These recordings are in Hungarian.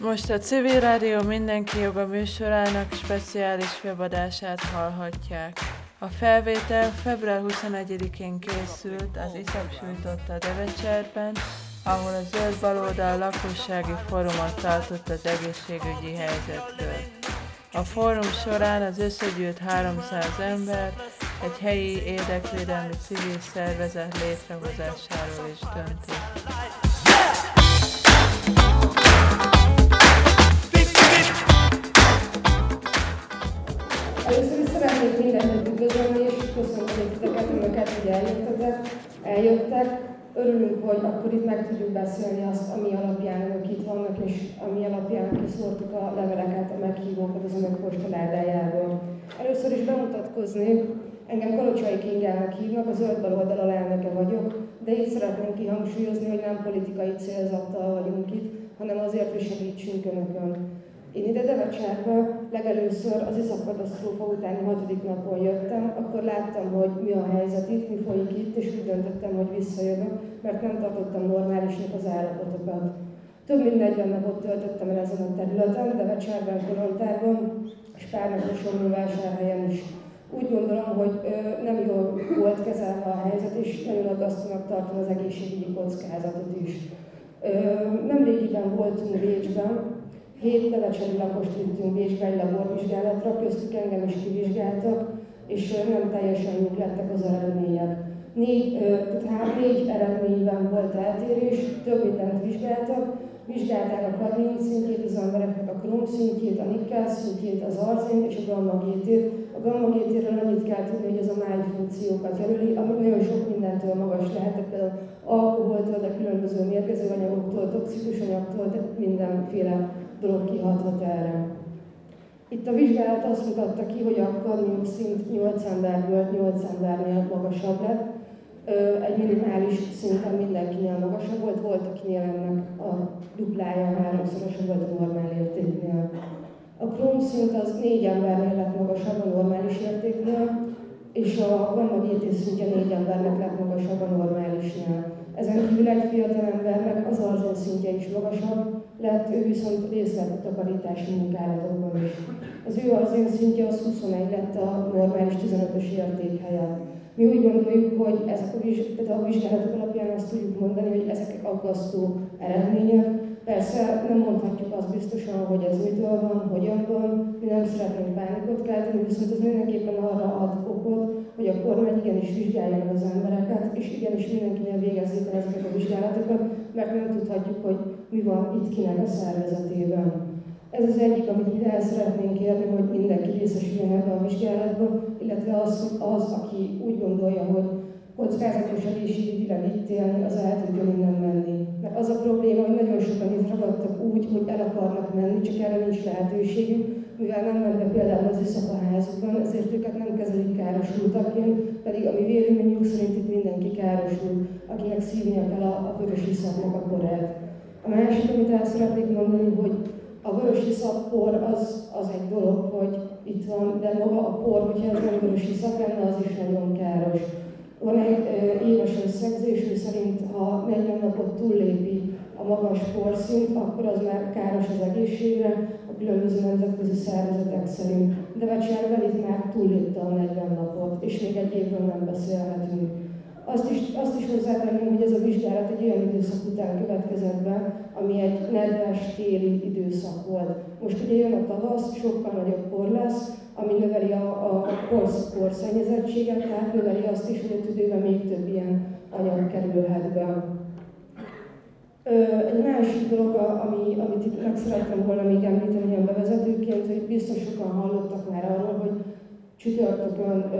Most a Civil Rádió Mindenki Joga műsorának speciális felvadását hallhatják. A felvétel február 21-én készült az ISZAP a Devecserben, ahol a Zöld Baloldal lakossági fórumot tartott az egészségügyi helyzetről. A fórum során az összegyűlt 300 ember egy helyi érdekvédelmi civil szervezet létrehozásáról is döntött. Először is szeretnék mindenkit üdvözölni, és köszönöm titeket, önöket, hogy eljöttetek, eljöttek. Örülünk, hogy akkor itt meg tudjuk beszélni azt, ami alapján önök itt vannak, és ami alapján kiszórtuk a leveleket, a meghívókat az önök postaládájából. Először is bemutatkozni, engem Kalocsai Kingának hívnak, a zöld baloldal alelnöke vagyok, de itt szeretném kihangsúlyozni, hogy nem politikai célzattal vagyunk itt, hanem azért, hogy segítsünk önökön. Én ide Devecsárba legelőször az iszapkatasztrófa utáni hatodik napon jöttem, akkor láttam, hogy mi a helyzet itt, mi folyik itt, és úgy döntöttem, hogy visszajövök, mert nem tartottam normálisnak az állapotokat. Több mint 40 napot töltöttem el ezen a területen, Devecsárban, Kolontárban, és pár naposon vásárhelyen is. Úgy gondolom, hogy ö, nem jól volt kezelve a helyzet, és nagyon aggasztónak tartom az egészségügyi kockázatot is. Ö, nem régiben voltunk Bécsben, Hét bevecseri lakost vittünk Bécsbe egy laborvizsgálatra, köztük engem is kivizsgáltak, és nem teljesen jók lettek az eredmények. Négy, tehát hát négy eredményben volt eltérés, több mindent vizsgáltak, vizsgálták a kadmium szintjét az embereknek, a krom szintjét, a nikkel szintjét, az arzén és a gamma gétét. A gamma gétéről annyit kell tudni, hogy ez a máj funkciókat jelöli, ami nagyon sok mindentől magas lehet, például alkoholtól, de különböző mérgező anyagoktól, toxikus anyagtól, de mindenféle dolog kihathat erre. Itt a vizsgálat azt mutatta ki, hogy a kadmium szint 8 emberből 8 embernél magasabb lett, egy minimális szinten mindenkinél magasabb volt, volt akinél ennek a duplája, háromszorosa volt a normál értéknél. A Crohn szint az négy embernél lett magasabb a normális értéknél, és a gamma GT szintje négy embernek lett magasabb a normálisnál. Ezen kívül egy fiatal embernek az arzén szintje is magasabb lett, ő viszont részt vett a takarítási munkálatokban is. Az ő arzén szintje az 21 lett a normális 15-ös érték helyett. Mi úgy gondoljuk, hogy ezek a, viz, a vizsgálatok alapján azt tudjuk mondani, hogy ezek aggasztó eredmények. Persze nem mondhatjuk azt biztosan, hogy ez mitől van, hogyan van, mi nem szeretnénk pánikot kelteni, viszont ez mindenképpen arra ad okot, hogy a kormány igenis vizsgálja meg az embereket, és igenis mindenkinél végezzék el ezeket a vizsgálatokat, mert nem tudhatjuk, hogy mi van itt kinek a szervezetében. Ez az egyik, amit mi el szeretnénk kérni, hogy mindenki részesüljön ebben a vizsgálatban, illetve az, az, aki úgy gondolja, hogy kockázatos egészségügyileg itt élni, az el tudjon innen menni. Mert az a probléma, hogy nagyon sokan itt ragadtak úgy, hogy el akarnak menni, csak erre nincs lehetőségük, mivel nem mennek például az iszapaházukban, ezért őket nem kezelik károsultaként, pedig a mi véleményünk szerint itt mindenki károsul, akinek szívnia kell a, a vörös iszapnak a porát. A másik, amit el szeretnék mondani, hogy a vörös iszap-por az, az egy dolog, hogy itt van, de maga a por, hogyha ez nem vörös iszap lenne, az is nagyon káros. Van egy éves összegzés, hogy szerint ha 40 napot túllépi a magas porszint, akkor az már káros az egészségre, a különböző nemzetközi szervezetek szerint. De Becserben itt már túllépte a 40 napot, és még egy évről nem beszélhetünk. Azt is, azt is hozzátenném, hogy ez a vizsgálat egy olyan időszak után következett be, ami egy nedves téli időszak volt. Most ugye jön a tavasz, sokkal nagyobb por lesz, ami növeli a, a porsz, porszennyezettséget, tehát növeli azt is, hogy a tüdőben még több ilyen anyag kerülhet be. Egy másik dolog, ami, amit itt meg szerettem volna még említeni ilyen bevezetőként, hogy biztos sokan hallottak már arról, hogy csütörtökön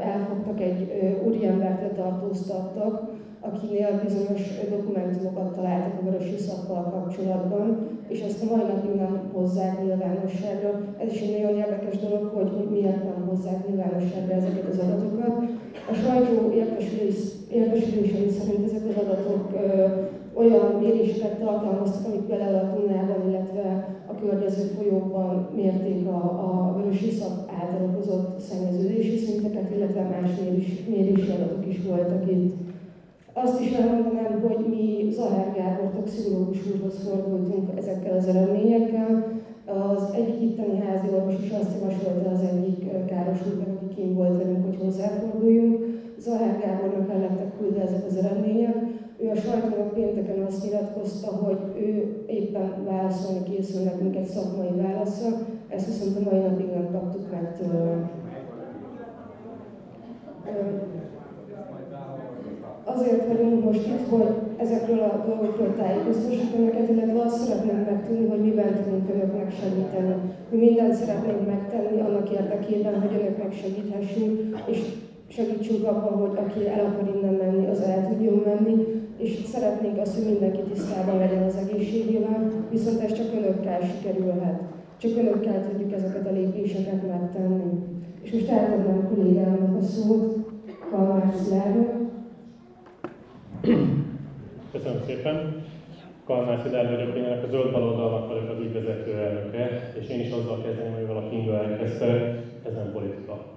elfogtak egy úriembert, letartóztattak, akinél bizonyos dokumentumokat találtak a vörös szakkal kapcsolatban, és ezt a mai napig nem hozzák nyilvánosságra. Ez is egy nagyon érdekes dolog, hogy miért nem hozzák nyilvánosságra ezeket az adatokat. A sajtó értesülései szerint ezek az adatok ö, olyan méréseket tartalmaztak, amik például a Dunában, illetve a környező folyókban mérték a, a vörös iszap által okozott szennyeződési szinteket, illetve más mérés, mérési adatok is voltak itt. Azt is elmondanám, hogy mi Zahár Gábor toxikológus úrhoz fordultunk ezekkel az eredményekkel. Az egyik itteni házi orvos is azt javasolta az egyik káros kim volt velünk, hogy hozzáforduljunk. Zahár Gábornak el lettek küldve ezek az eredmények. Ő a sajtónak pénteken azt nyilatkozta, hogy ő éppen válaszolni készül nekünk egy szakmai válaszra, ezt viszont a mai napig nem kaptuk meg tőle. Azért vagyunk most itt, hogy ezekről a dolgokról tájékoztassuk önöket, illetve azt szeretnénk megtudni, hogy miben tudunk önöknek segíteni. Mi mindent szeretnénk megtenni annak érdekében, hogy önöknek segíthessünk, és segítsünk abban, hogy aki el akar innen menni, az el tudjon menni, és szeretnénk azt, hogy mindenki tisztában legyen az egészségével, viszont ez csak önökkel sikerülhet. Csak önökkel tudjuk ezeket a lépéseket megtenni. És most átadnám kollégámnak a szót, Kalmár Szilárdnak. Köszönöm szépen. Kalmár Szilárd vagyok, én ennek a zöld baloldalnak vagyok az ügyvezető elnöke, és én is azzal kezdeném, amivel a Kinga elkezdte, ez nem politika.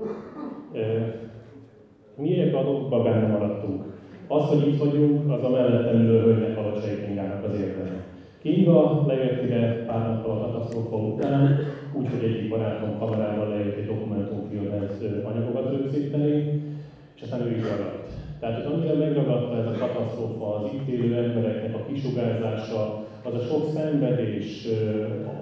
Mi ebben a dolgokban benne maradtunk. Az, hogy itt vagyunk, az a mellettem ülő hölgynek Alacsai Kingának az érdeme. Kinga lejött ide pár nappal a katasztrófa után, úgyhogy egyik barátom kamerával lejött egy dokumentumfilmhez anyagokat rögzíteni, és aztán ő is maradt. Tehát, hogy annyira megragadta ez a katasztrófa az itt élő embereknek a kisugárzása, az a sok szenvedés,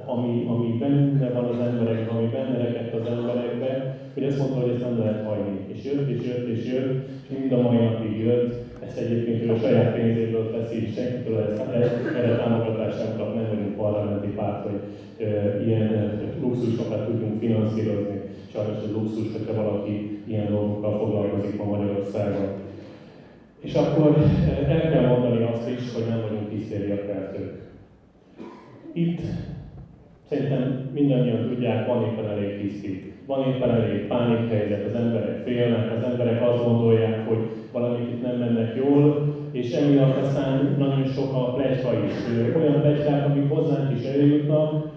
ami, ami benne van az emberekben, ami benne rekedt az emberekbe, hogy ezt mondta, hogy ezt nem lehet hagyni. És jött, és jött, és jött, és mind a mai napig jött. Ezt egyébként ő a saját pénzéből teszi, senkitől ezt, erre támogatást nem kap, nem vagyunk parlamenti párt, hogy e, ilyen luxusokat tudjunk finanszírozni. Sajnos ez luxus, hogyha valaki ilyen dolgokkal foglalkozik ma Magyarországon. És akkor el kell mondani azt is, hogy nem vagyunk hisztériakeltők. Itt szerintem mindannyian tudják, van éppen elég hiszti. Van éppen elég pánikhelyzet, az emberek félnek, az emberek azt gondolják, hogy valamit itt nem mennek jól, és emiatt aztán nagyon sok a plegyka is. Olyan plegykák, amik hozzánk is eljutnak,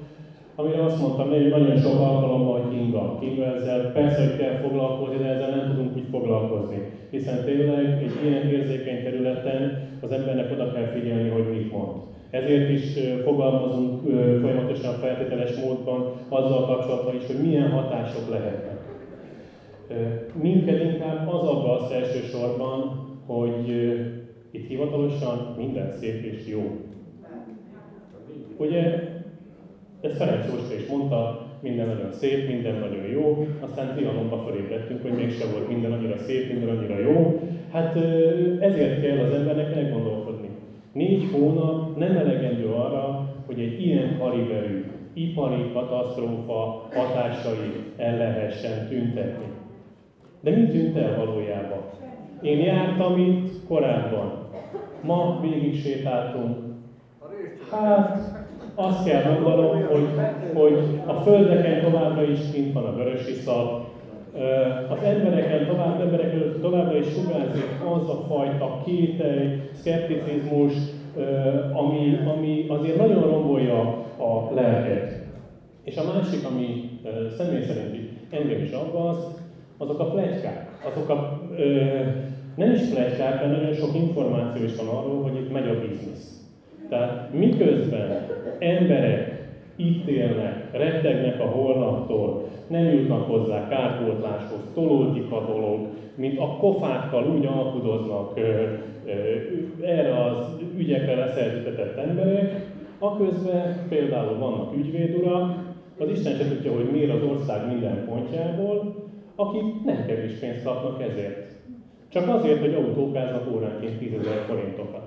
amire azt mondtam, hogy nagyon sok alkalommal, Kinga. Kinga ezzel persze, hogy kell foglalkozni, de ezzel nem tudunk úgy foglalkozni. Hiszen tényleg egy ilyen érzékeny területen az embernek oda kell figyelni, hogy mit mond. Ezért is fogalmazunk folyamatosan feltételes módban azzal kapcsolatban is, hogy milyen hatások lehetnek. Minket inkább az aggaszt elsősorban, hogy itt hivatalosan minden szép és jó. Ugye, ezt Ferenc Jóska is mondta, minden nagyon szép, minden nagyon jó, aztán Trianonba fölébredtünk, hogy mégse volt minden annyira szép, minden annyira jó. Hát ezért kell az embernek elgondolkodni. Négy hónap nem elegendő arra, hogy egy ilyen kaliberű ipari katasztrófa hatásai el lehessen tüntetni. De mi tűnt el valójában? Én jártam itt korábban. Ma végig sétáltunk. Hát, azt kell mondanom, hogy, hogy a földeken továbbra is kint van a vörös iszap, az embereken tovább, emberek továbbra is sugárzik az a fajta kételj, szkepticizmus, ami, ami azért nagyon rombolja a lelket. És a másik, ami személy szerint engem is aggaszt, azok a plegykák. Azok a, nem is plegykák, de nagyon sok információ is van arról, hogy itt megy a biznisz. Tehát miközben emberek itt élnek, rettegnek a holnaptól, nem jutnak hozzá kárpótláshoz, tolódik a dolog, mint a kofákkal úgy alkudoznak erre az ügyekre leszerzítetett emberek, aközben például vannak ügyvédurak, az Isten se tudja, hogy miért az ország minden pontjából, akik nem kevés pénzt kapnak ezért. Csak azért, hogy autókáznak óránként 10 ezer forintokat.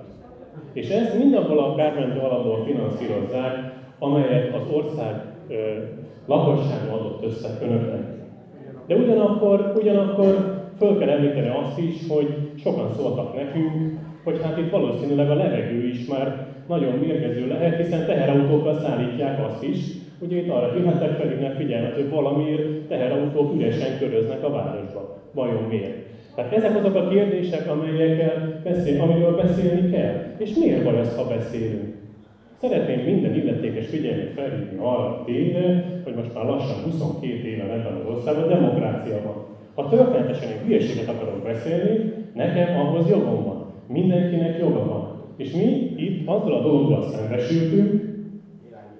És ezt mindabból a kármentő alapból finanszírozzák, amelyet az ország ö, adott össze önöknek. De ugyanakkor, ugyanakkor föl kell említeni azt is, hogy sokan szóltak nekünk, hogy hát itt valószínűleg a levegő is már nagyon mérgező lehet, hiszen teherautókkal szállítják azt is, hogy itt arra tűnhetek felhívnak figyelmet, hogy valamiért teherautók üresen köröznek a városba. Vajon miért? Tehát ezek azok a kérdések, amelyekkel beszél, amiről beszélni kell. És miért van ez, ha beszélünk? Szeretném minden illetékes figyelmét felhívni arra tényre, hogy most már lassan 22 éve ebben az országban demokrácia van. Ha történetesen egy hülyeséget akarok beszélni, nekem ahhoz jogom van. mindenkinek joga van. És mi itt azzal a dologgal szembesültünk,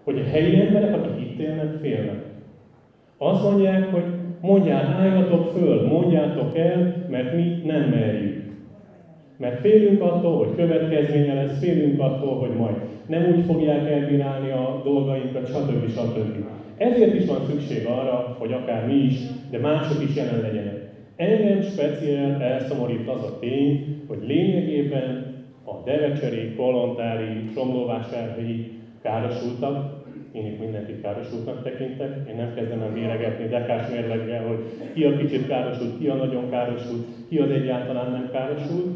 hogy a helyi emberek, akik itt élnek, félnek. Azt mondják, hogy mondjál, álljatok föl, mondjátok el, mert mi nem merjük. Mert félünk attól, hogy következménye lesz, félünk attól, hogy majd nem úgy fogják elbírálni a dolgainkat, stb. stb. Ezért is van szükség arra, hogy akár mi is, de mások is jelen legyenek. Engem speciál elszomorít az a tény, hogy lényegében a devecseri, kolontári, somlóvásárhelyi károsultak, én itt mindenkit károsultnak tekintek, én nem kezdem el méregetni dekás mérleggel, hogy ki a kicsit károsult, ki a nagyon károsult, ki az egyáltalán nem károsult.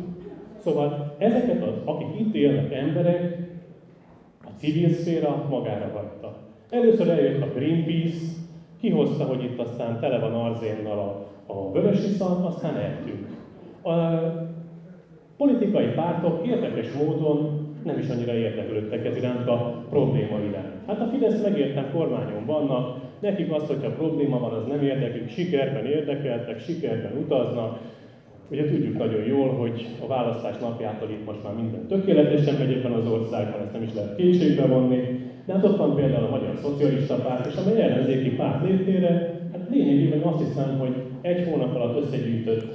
Szóval ezeket az, akik itt élnek emberek, a civil szféra magára hagyta. Először eljött a Greenpeace, kihozta, hogy itt aztán tele van arzénnal a, a vörös iszan, aztán eltűnt. A politikai pártok érdekes módon nem is annyira érdeklődtek ez iránt a probléma iránt. Hát a Fidesz megértem kormányon vannak, nekik az, hogyha probléma van, az nem érdekük, sikerben érdekeltek, sikerben utaznak. Ugye tudjuk nagyon jól, hogy a választás napjától itt most már minden tökéletesen megy ebben az országban, ezt nem is lehet kétségbe vonni. De hát ott van például a Magyar Szocialista Párt, és amely ellenzéki párt létére, hát lényegében azt hiszem, hogy egy hónap alatt összegyűjtött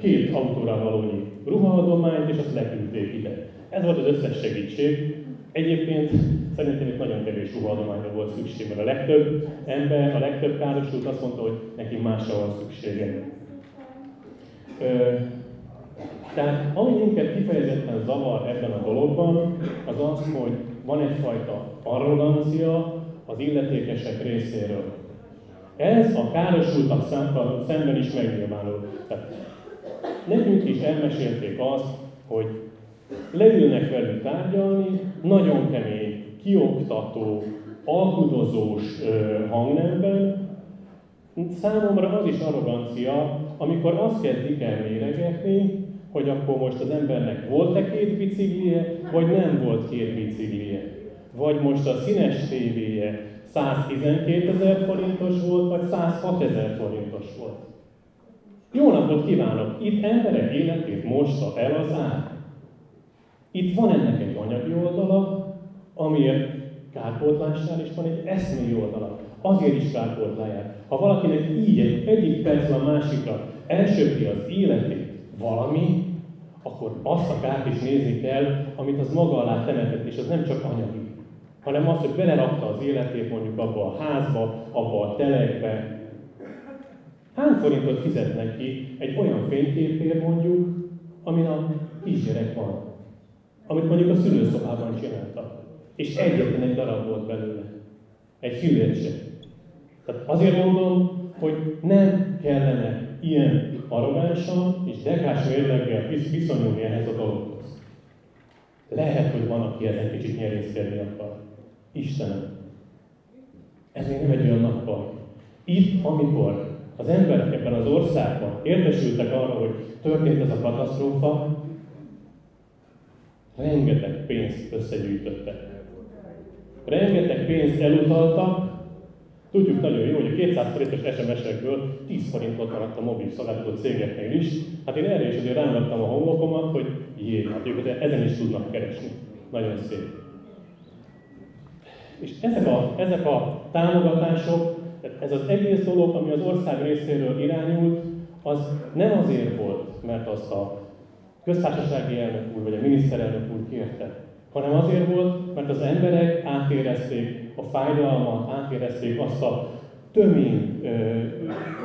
két autóra valónyi ruhaadományt, és azt leküldték ide. Ez volt az összes segítség. Egyébként szerintem itt nagyon kevés ruhaadományra volt szükség, mert a legtöbb ember, a legtöbb károsult azt mondta, hogy neki másra van szüksége. Ö, tehát ami minket kifejezetten zavar ebben a dologban, az az, hogy van egyfajta arrogancia az illetékesek részéről. Ez a károsultak szemben is megnyilvánul. Tehát nekünk is elmesélték azt, hogy leülnek velük tárgyalni, nagyon kemény, kioktató, alkudozós hangnemben, Számomra az is arrogancia, amikor azt kezdik el méregetni, hogy akkor most az embernek volt-e két biciklije, vagy nem volt két biciklije. Vagy most a színes tévéje 112 ezer forintos volt, vagy 106 ezer forintos volt. Jó napot kívánok! Itt emberek életét mosta el az ár. Itt van ennek egy anyagi oldala, amiért kárpótlásnál is van egy eszmei oldala. Azért is kárpótláját. Ha valakinek így egy, egyik percben a másikra elsöpri az életét valami, akkor azt a kárt is nézni kell, amit az maga alá temetett, és az nem csak anyagi, hanem az, hogy belerakta az életét mondjuk abba a házba, abba a telekbe. Hány forintot fizetnek ki egy olyan fényképért mondjuk, amin a kisgyerek van? Amit mondjuk a szülőszobában csináltak. És egyetlen egy darab volt belőle. Egy sem. Tehát azért mondom, hogy nem kellene ilyen arrogánsan és dekás mérleggel viszonyulni ehhez a dologhoz. Lehet, hogy van, aki ezen kicsit nyerészkedni akar. Istenem, ez még nem egy olyan nappal. Itt, amikor az emberek ebben az országban értesültek arra, hogy történt ez a katasztrófa, rengeteg pénzt összegyűjtöttek. Rengeteg pénzt elutaltak, Tudjuk nagyon jó, hogy a 200 forintos SMS-ekből 10 forintot maradt a mobil szolgáltató cégeknél is. Hát én erre is azért rámvettem a homlokomat, hogy jé, hát ők ezen is tudnak keresni. Nagyon szép. És ezek a, ezek a támogatások, ez az egész dolog, ami az ország részéről irányult, az nem azért volt, mert azt a köztársasági elnök úr vagy a miniszterelnök úr kérte, hanem azért volt, mert az emberek átérezték a fájdalmat, átérezték azt a tömény ö,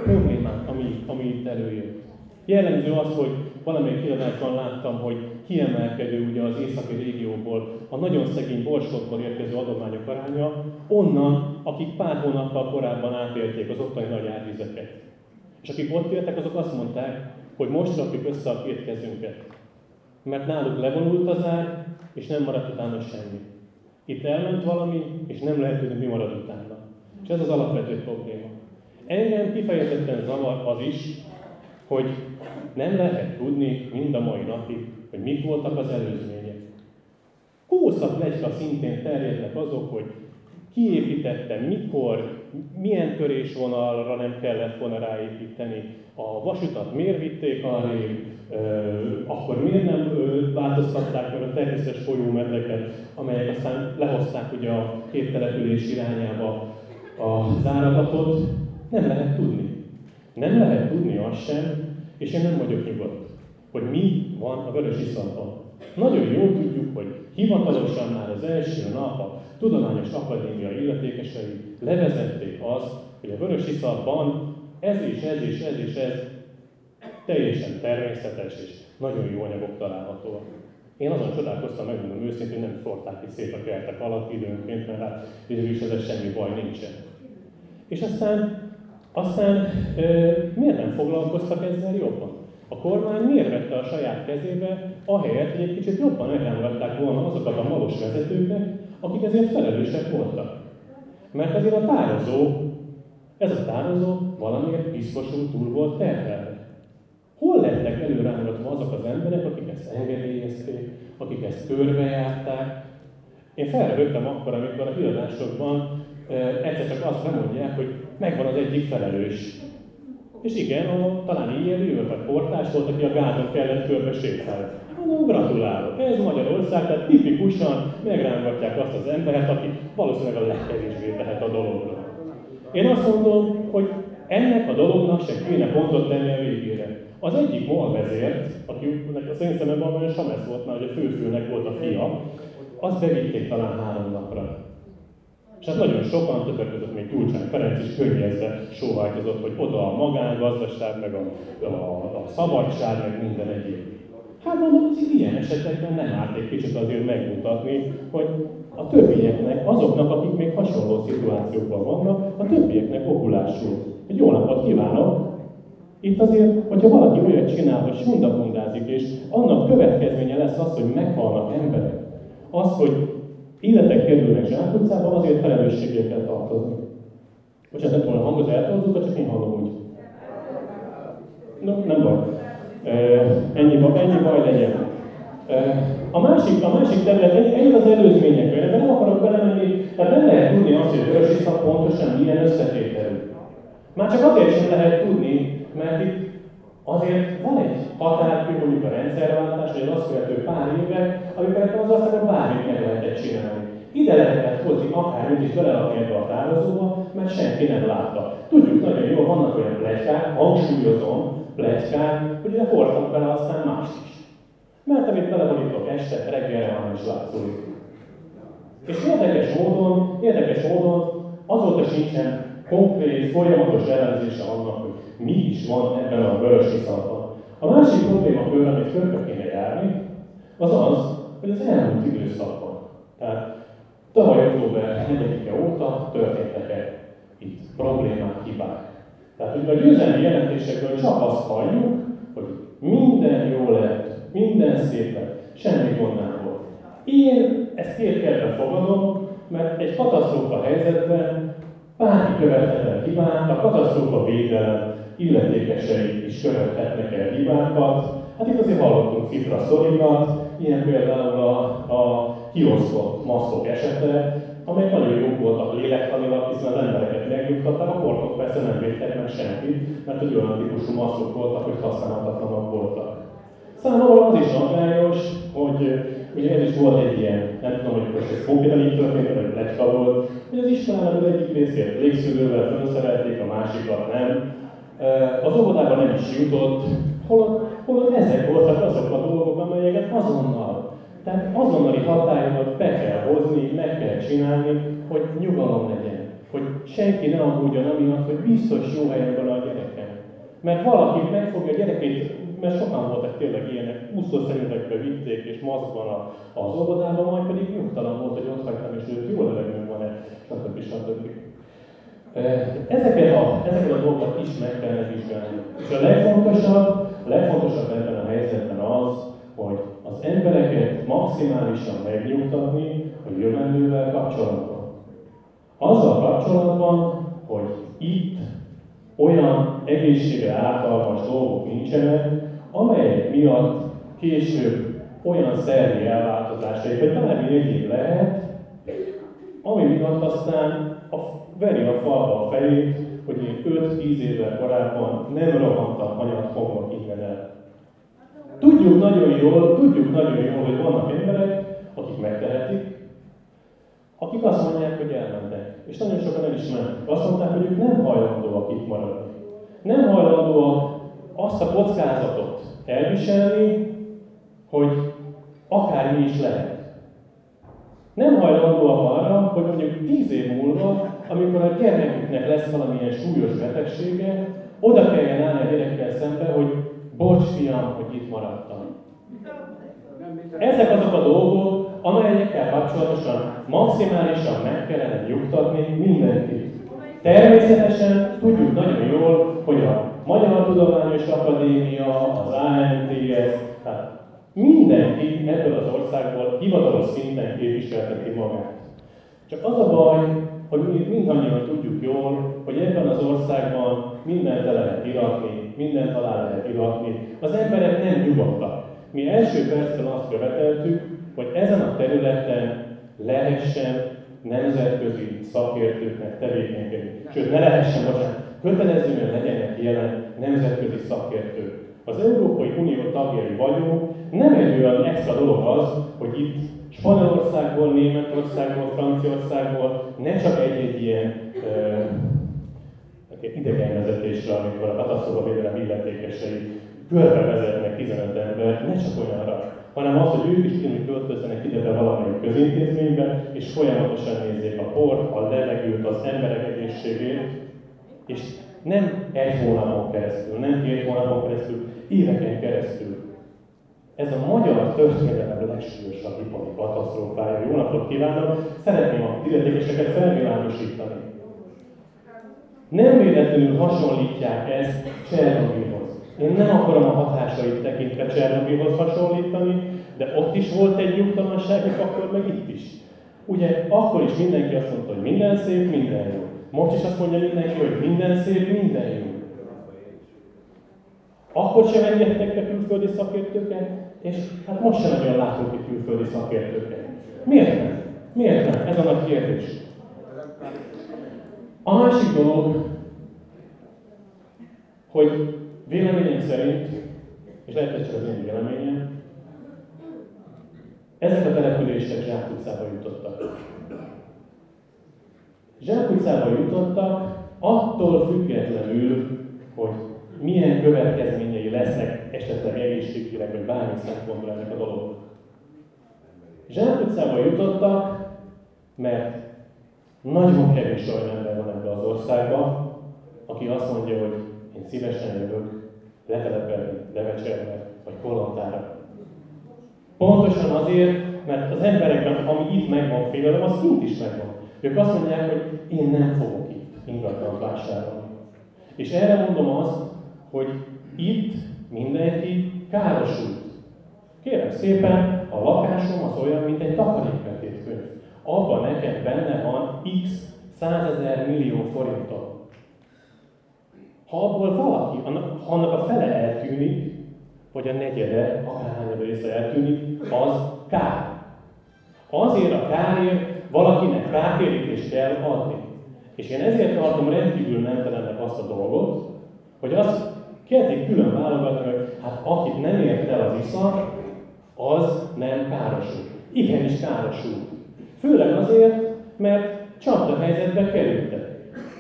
problémát, ami, ami itt előjött. Jellemző az, hogy valamelyik kiadásban láttam, hogy kiemelkedő ugye az északi régióból a nagyon szegény borsodból érkező adományok aránya, onnan, akik pár hónappal korábban átélték az ottani nagy árvizeket. És akik ott éltek, azok azt mondták, hogy most rakjuk össze a két kezünket. Mert náluk levonult az ár, és nem maradt utána semmi. Itt elment valami, és nem lehet tudni, mi marad utána. És ez az alapvető probléma. Engem kifejezetten zavar az is, hogy nem lehet tudni mind a mai napig, hogy mik voltak az előzmények. Kószak legyka szintén terjednek azok, hogy kiépítette, mikor, milyen törésvonalra nem kellett volna ráépíteni, a vasutat miért vitték arrébb, akkor miért nem változtatták meg a természetes folyómedveket, amelyek aztán lehozták ugye a két település irányába a záradatot, nem lehet tudni. Nem lehet tudni azt sem, és én nem vagyok nyugodt, hogy mi van a vörös iszapban. Nagyon jól tudjuk, hogy hivatalosan már az első nap a Tudományos Akadémia illetékesei levezették azt, hogy a vörös iszapban ez és ez és ez és ez teljesen természetes és nagyon jó anyagok találhatóak. Én azon csodálkoztam, megmondom őszintén, hogy nem szórták ki szét a kertek alatt időnként, mert hát is ezzel semmi baj nincsen. És aztán, aztán e, miért nem foglalkoztak ezzel jobban? A kormány miért vette a saját kezébe, ahelyett, hogy egy kicsit jobban megrámogatták volna azokat a magas vezetőket, akik ezért felelősek voltak. Mert azért a tározó, ez a tározó valamiért piszkosul túl volt terhelve. Hol lettek előrámogatva azok az emberek, akik ezt engedélyezték, akik ezt körbejárták? Én felrögtem akkor, amikor a híradásokban egyszer csak azt mondják, hogy megvan az egyik felelős. És igen, a, talán ilyen vagy portás volt, aki a gáton kellett körbe sétálni. Mondom, gratulálok. Ez Magyarország, tehát tipikusan megrángatják azt az emberet, aki valószínűleg a legkevésbé tehet a dologról. Én azt mondom, hogy ennek a dolognak se kéne pontot tenni a végére. Az egyik vezért, akinek a én szememben olyan Samesz volt már, hogy a főfőnek volt a fia, azt bevitték talán három napra. És hát nagyon sokan, többek között még Gyurcsány Ferenc is könnyezve sóhajtozott, hogy oda a magángazdaság, meg a, a, a szabadság, meg minden egyéb. Hát mondom, hogy ilyen esetekben nem árt egy kicsit azért megmutatni, hogy a többieknek, azoknak, akik még hasonló szituációkban vannak, a többieknek okulásul. Egy jó napot kívánok! Itt azért, hogyha valaki olyat csinál, hogy sundakundázik, és annak következménye lesz az, hogy meghalnak emberek, az, hogy életek kerülnek zsákutcába, azért felelősséggel kell tartozni. Bocsánat, nem tudom, a hangot eltorzult, csak én hallom úgy. No, nem baj. Ennyi, ennyi baj legyen. A másik, a másik terület, ennyi az előzményekről, ebben nem akarok belemenni, tehát nem lehet tudni azt, hogy a vörösiszak pontosan milyen összetételű. Már csak azért sem lehet tudni, mert itt azért van egy határkő, mondjuk a rendszerváltás, vagy az azt követő pár évek, amikor az aztán bármit meg lehetett csinálni. Ide lehetett hozni akármit is belerakni ebbe a tározóba, mert senki nem látta. Tudjuk nagyon jól, vannak olyan plegykák, hangsúlyozom, plegykák, hogy ide hordtak bele aztán más is. Mert amit beleborítok este, reggelre már is látszódik. És érdekes módon, érdekes módon azóta sincsen konkrét, folyamatos elemzése annak, hogy mi is van ebben a vörös iszalban. A másik problémakör, amit körbe kéne járni, az az, hogy az elmúlt időszakban, tehát tavaly október 4-e óta történtek-e itt problémák, hibák. Tehát a győzelmi jelentésekből csak azt halljuk, hogy minden jó lett, minden szép lett, semmi gond nem volt. Én ezt két fogadom, mert egy katasztrófa helyzetben bárki követhet hibát, a katasztrófa védelem illetékesei is követhetnek el hibákat. Hát itt azért hallottunk cifra szorikat, ilyen például a, a kiosztott maszkok esete, amelyek nagyon jók voltak lélektanilag, hiszen az embereket megnyugtatták, a portok persze nem védtek meg senkit, mert hogy olyan típusú maszkok voltak, hogy használhatatlanok voltak. Számomra az is aggályos, hogy ugye ez is volt egy ilyen, nem tudom, hogy most ez konkrétan így történt, vagy lecska volt, hogy az iskolának az egyik részét légszűrővel felszerelték, a másikat nem. Az óvodában nem is jutott, holott, holott ezek voltak azok a dolgok, amelyeket azonnal, tehát azonnali hatályokat be kell hozni, meg kell csinálni, hogy nyugalom legyen. Hogy senki ne aggódjon amiatt, hogy biztos jó helyen van a gyerekem. Mert valaki megfogja a gyerekét mert sokan voltak tényleg ilyenek, úszószerűekbe vitték és maszkban az óvodában, majd pedig nyugtalan volt, hogy ott hagytam, és őt jó levegőn van-e, stb. stb. Ezeket a, ezeket a dolgokat is meg kellene vizsgálni. És a legfontosabb, a legfontosabb ebben a helyzetben az, hogy az embereket maximálisan megnyugtatni a jövendővel kapcsolatban. Azzal kapcsolatban, hogy itt olyan egészségre ártalmas dolgok nincsenek, amelyek miatt később olyan szervi elváltozásai, vagy bármi egyéb lehet, ami miatt aztán a, veri a falba a fejét, hogy én 5-10 évvel korábban nem rohantam ingyen el. Tudjuk nagyon jól, tudjuk nagyon jól, hogy vannak emberek, akik megtehetik, akik azt mondják, hogy elmennek. És nagyon sokan el is mennek. Azt mondták, hogy ők nem hajlandóak itt maradni. Nem hajlandóak azt a kockázatot elviselni, hogy akár mi is lehet. Nem hajlandóak arra, hogy mondjuk tíz év múlva, amikor a gyermeküknek lesz valamilyen súlyos betegsége, oda kelljen állni a gyerekkel szembe, hogy bocs fiam, hogy itt maradtam. Ezek azok a dolgok, amelyekkel kapcsolatosan maximálisan meg kellene nyugtatni mindenkit. Természetesen tudjuk nagyon jól, hogy a Magyar Tudományos Akadémia, az ANTS, tehát mindenki ebből az országból hivatalos szinten képviselteti magát. Csak az a baj, hogy mi mindannyian tudjuk jól, hogy ebben az országban mindent le lehet iratni, mindent alá lehet iratni. Az emberek nem nyugodtak. Mi első percben azt követeltük, hogy ezen a területen lehessen nemzetközi szakértőknek tevékenykedni. Sőt, ne lehessen, bocsánat, kötelezően legyenek jelen nemzetközi szakértők. Az Európai Unió tagjai vagyunk, nem egy olyan extra dolog az, hogy itt Spanyolországból, Németországból, Franciaországból ne csak egy-egy ilyen idegenvezetésre, amikor a katasztrófa védelem illetékesei körbevezetnek 15 ember, ne csak olyanra, hanem az, hogy ők is ugyanúgy költözzenek ide be valamelyik közintézménybe, és folyamatosan nézzék a port, a levegőt, az emberek egészségét, és nem egy hónapon keresztül, nem két hónapon keresztül, éveken keresztül. Ez a magyar történelem legsúlyosabb ipari katasztrófája. Jó napot kívánok! Szeretném a illetékeseket felvilágosítani. Nem véletlenül hasonlítják ezt Csernobylhoz. Én nem akarom a hatásait tekintve Csernobylhoz hasonlítani, de ott is volt egy nyugtalansági faktor, meg itt is. Ugye akkor is mindenki azt mondta, hogy minden szép, minden jó. Most is azt mondja mindenki, hogy minden szép, minden jó. Akkor sem engedtek be külföldi szakértőket, és hát most sem nagyon látunk itt külföldi szakértőket. Miért nem? Miért nem? Ez a nagy kérdés. A másik dolog, hogy véleményem szerint, és lehet, hogy csak az én véleményem, ezek a települések zsákutcába jutottak. Zsákutcába jutottak, attól függetlenül, hogy milyen következményei lesznek esetleg egészségügyileg, vagy bármi szempontból ennek a dolognak. Zsákutcába jutottak, mert nagyon kevés olyan ember van ebbe az országba, aki azt mondja, hogy én szívesen jövök letelepelni Devecserbe vagy Kolontára. Pontosan azért, mert az emberekben, ami itt megvan félelem, az kint is megvan. Ők azt mondják, hogy én nem fogok itt ingatlan vásárolni. És erre mondom azt, hogy itt mindenki károsult. Kérem szépen, a lakásom az olyan, mint egy takarékbetétkönyv. Abban nekem benne van x százezer millió forintom. Ha abból valaki, ha annak a fele eltűnik, vagy a negyede, akárhány része eltűnik, az kár. Azért a kárért valakinek kártérítést kell adni. És én ezért tartom rendkívül nemtelennek azt a dolgot, hogy azt kezdik külön válogatni, hogy hát akit nem ért el az iszak, az nem károsul. Igenis károsul. Főleg azért, mert csapda helyzetbe kerültek.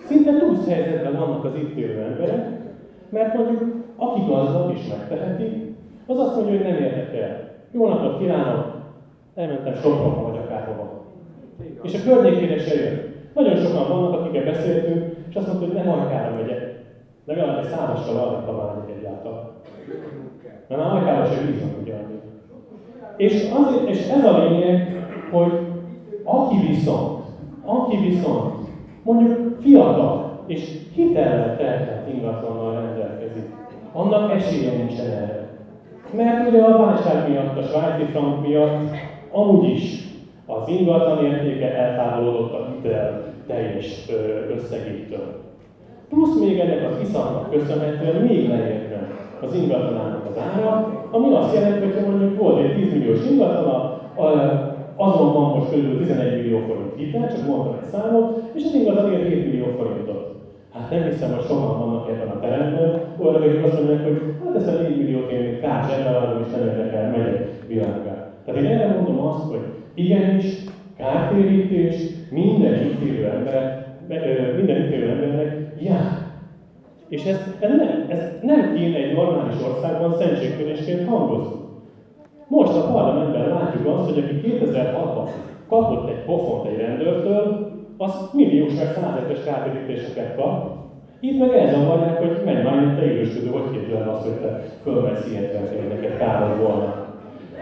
Szinte túlsz helyzetben vannak az itt élő emberek, mert mondjuk aki gazdag és megteheti, az azt mondja, hogy nem értek el. Jó napot kívánok, elmentem Sopronba vagy akárhova. És a környékére se jött. Nagyon sokan vannak, akikkel beszéltünk, és azt mondta, hogy nem Ajkára megyek. Legalább egy számossal arra találni egyáltalán. Mert már Ajkára sem bíznak ugyanúgy. És, azért, és ez a lényeg, hogy aki viszont, aki viszont mondjuk fiatal és hitellel terhelt ingatlannal rendelkezik, annak esélye nincsen erre. Mert ugye a válság miatt, a svájci frank miatt amúgy is az ingatlan értéke eltávolodott a hitel teljes összegétől. Plusz még ennek az iszaknak köszönhetően még leérne az ingatlanának az ára, ami azt jelenti, hogy mondjuk volt egy 10 milliós ingatlan, azon van most kb. 11 millió forint hitel, csak mondtam egy számot, és az ingatlan ér 7 millió forintot. Hát nem hiszem, hogy sokan vannak ebben a teremben, olyan, akik azt mondják, hogy hát ezt a 4 milliót én mint kárs ember és nem érdekel, megyek világá. Tehát én erre mondom azt, hogy igenis, kártérítés minden itt élő ember, minden itt élő embernek jár. És ez, ez, nem, ez nem kéne egy normális országban szentségtörésként hangozni. Most a parlamentben látjuk azt, hogy aki 2006-ban kapott egy pofont egy rendőrtől, az milliós meg százetes kártérítéseket kap. Itt meg elzavarják, hogy menj már, mint te idősködő, hogy képzeled azt, hogy te fölvesz ilyet, hogy neked károd volna.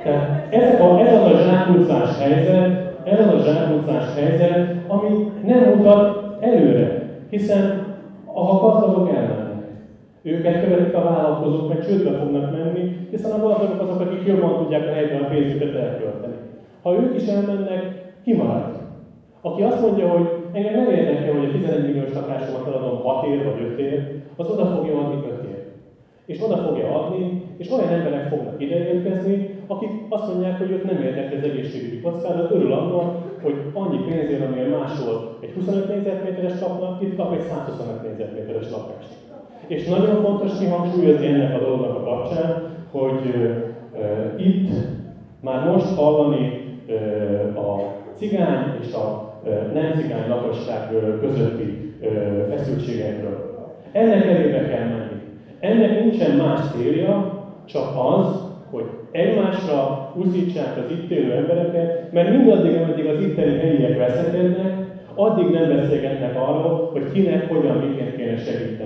Tehát ez, a, ez az a zsákutcás helyzet, ez az a zsákutcás helyzet, ami nem mutat előre, hiszen a gazdagok elmennek. Őket követik a vállalkozók, meg csődbe fognak menni, hiszen a gazdagok azok, akik jobban tudják a helyben a pénzüket elkölteni. Ha ők is elmennek, kimarad. Aki azt mondja, hogy engem nem érdekel, hogy a 11 milliós lakásomat eladom 6 ér vagy 5 ér, az oda fogja adni 5 ér. És oda fogja adni, és olyan emberek fognak ideérkezni, akik azt mondják, hogy őt nem érdekli az egészségügyi kockázat, örül annak, hogy annyi pénzért, amilyen máshol egy 25 négyzetméteres kapnak, itt kap egy 125 négyzetméteres lakást. És nagyon fontos kihangsúlyozni ennek a dolognak a kapcsán, hogy uh, itt már most hallani uh, a cigány és a uh, nem cigány lakosság közötti feszültségekről. Ennek elébe kell menni. Ennek nincsen más célja, csak az, hogy egymásra úszítsák az itt élő embereket, mert mindaddig, ameddig az itteni helyiek veszekednek, addig nem beszélgetnek arról, hogy kinek, hogyan, miként kéne segítenie.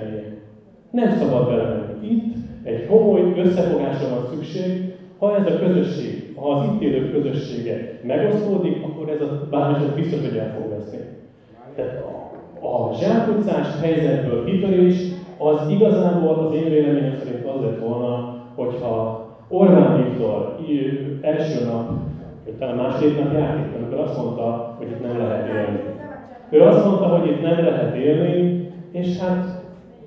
Nem szabad belemenni. Itt egy komoly összefogásra van szükség, ha ez a közösség, ha az itt élők közössége megosztódik, akkor ez a város ez biztos, hogy el fog veszni. Tehát a zsákutcás helyzetből kitörés az igazából az én véleményem szerint az lett volna, hogyha Orbán Viktor első nap, vagy talán második nap járt itt, amikor azt mondta, hogy itt nem lehet élni. Ő azt mondta, hogy itt nem lehet élni, és hát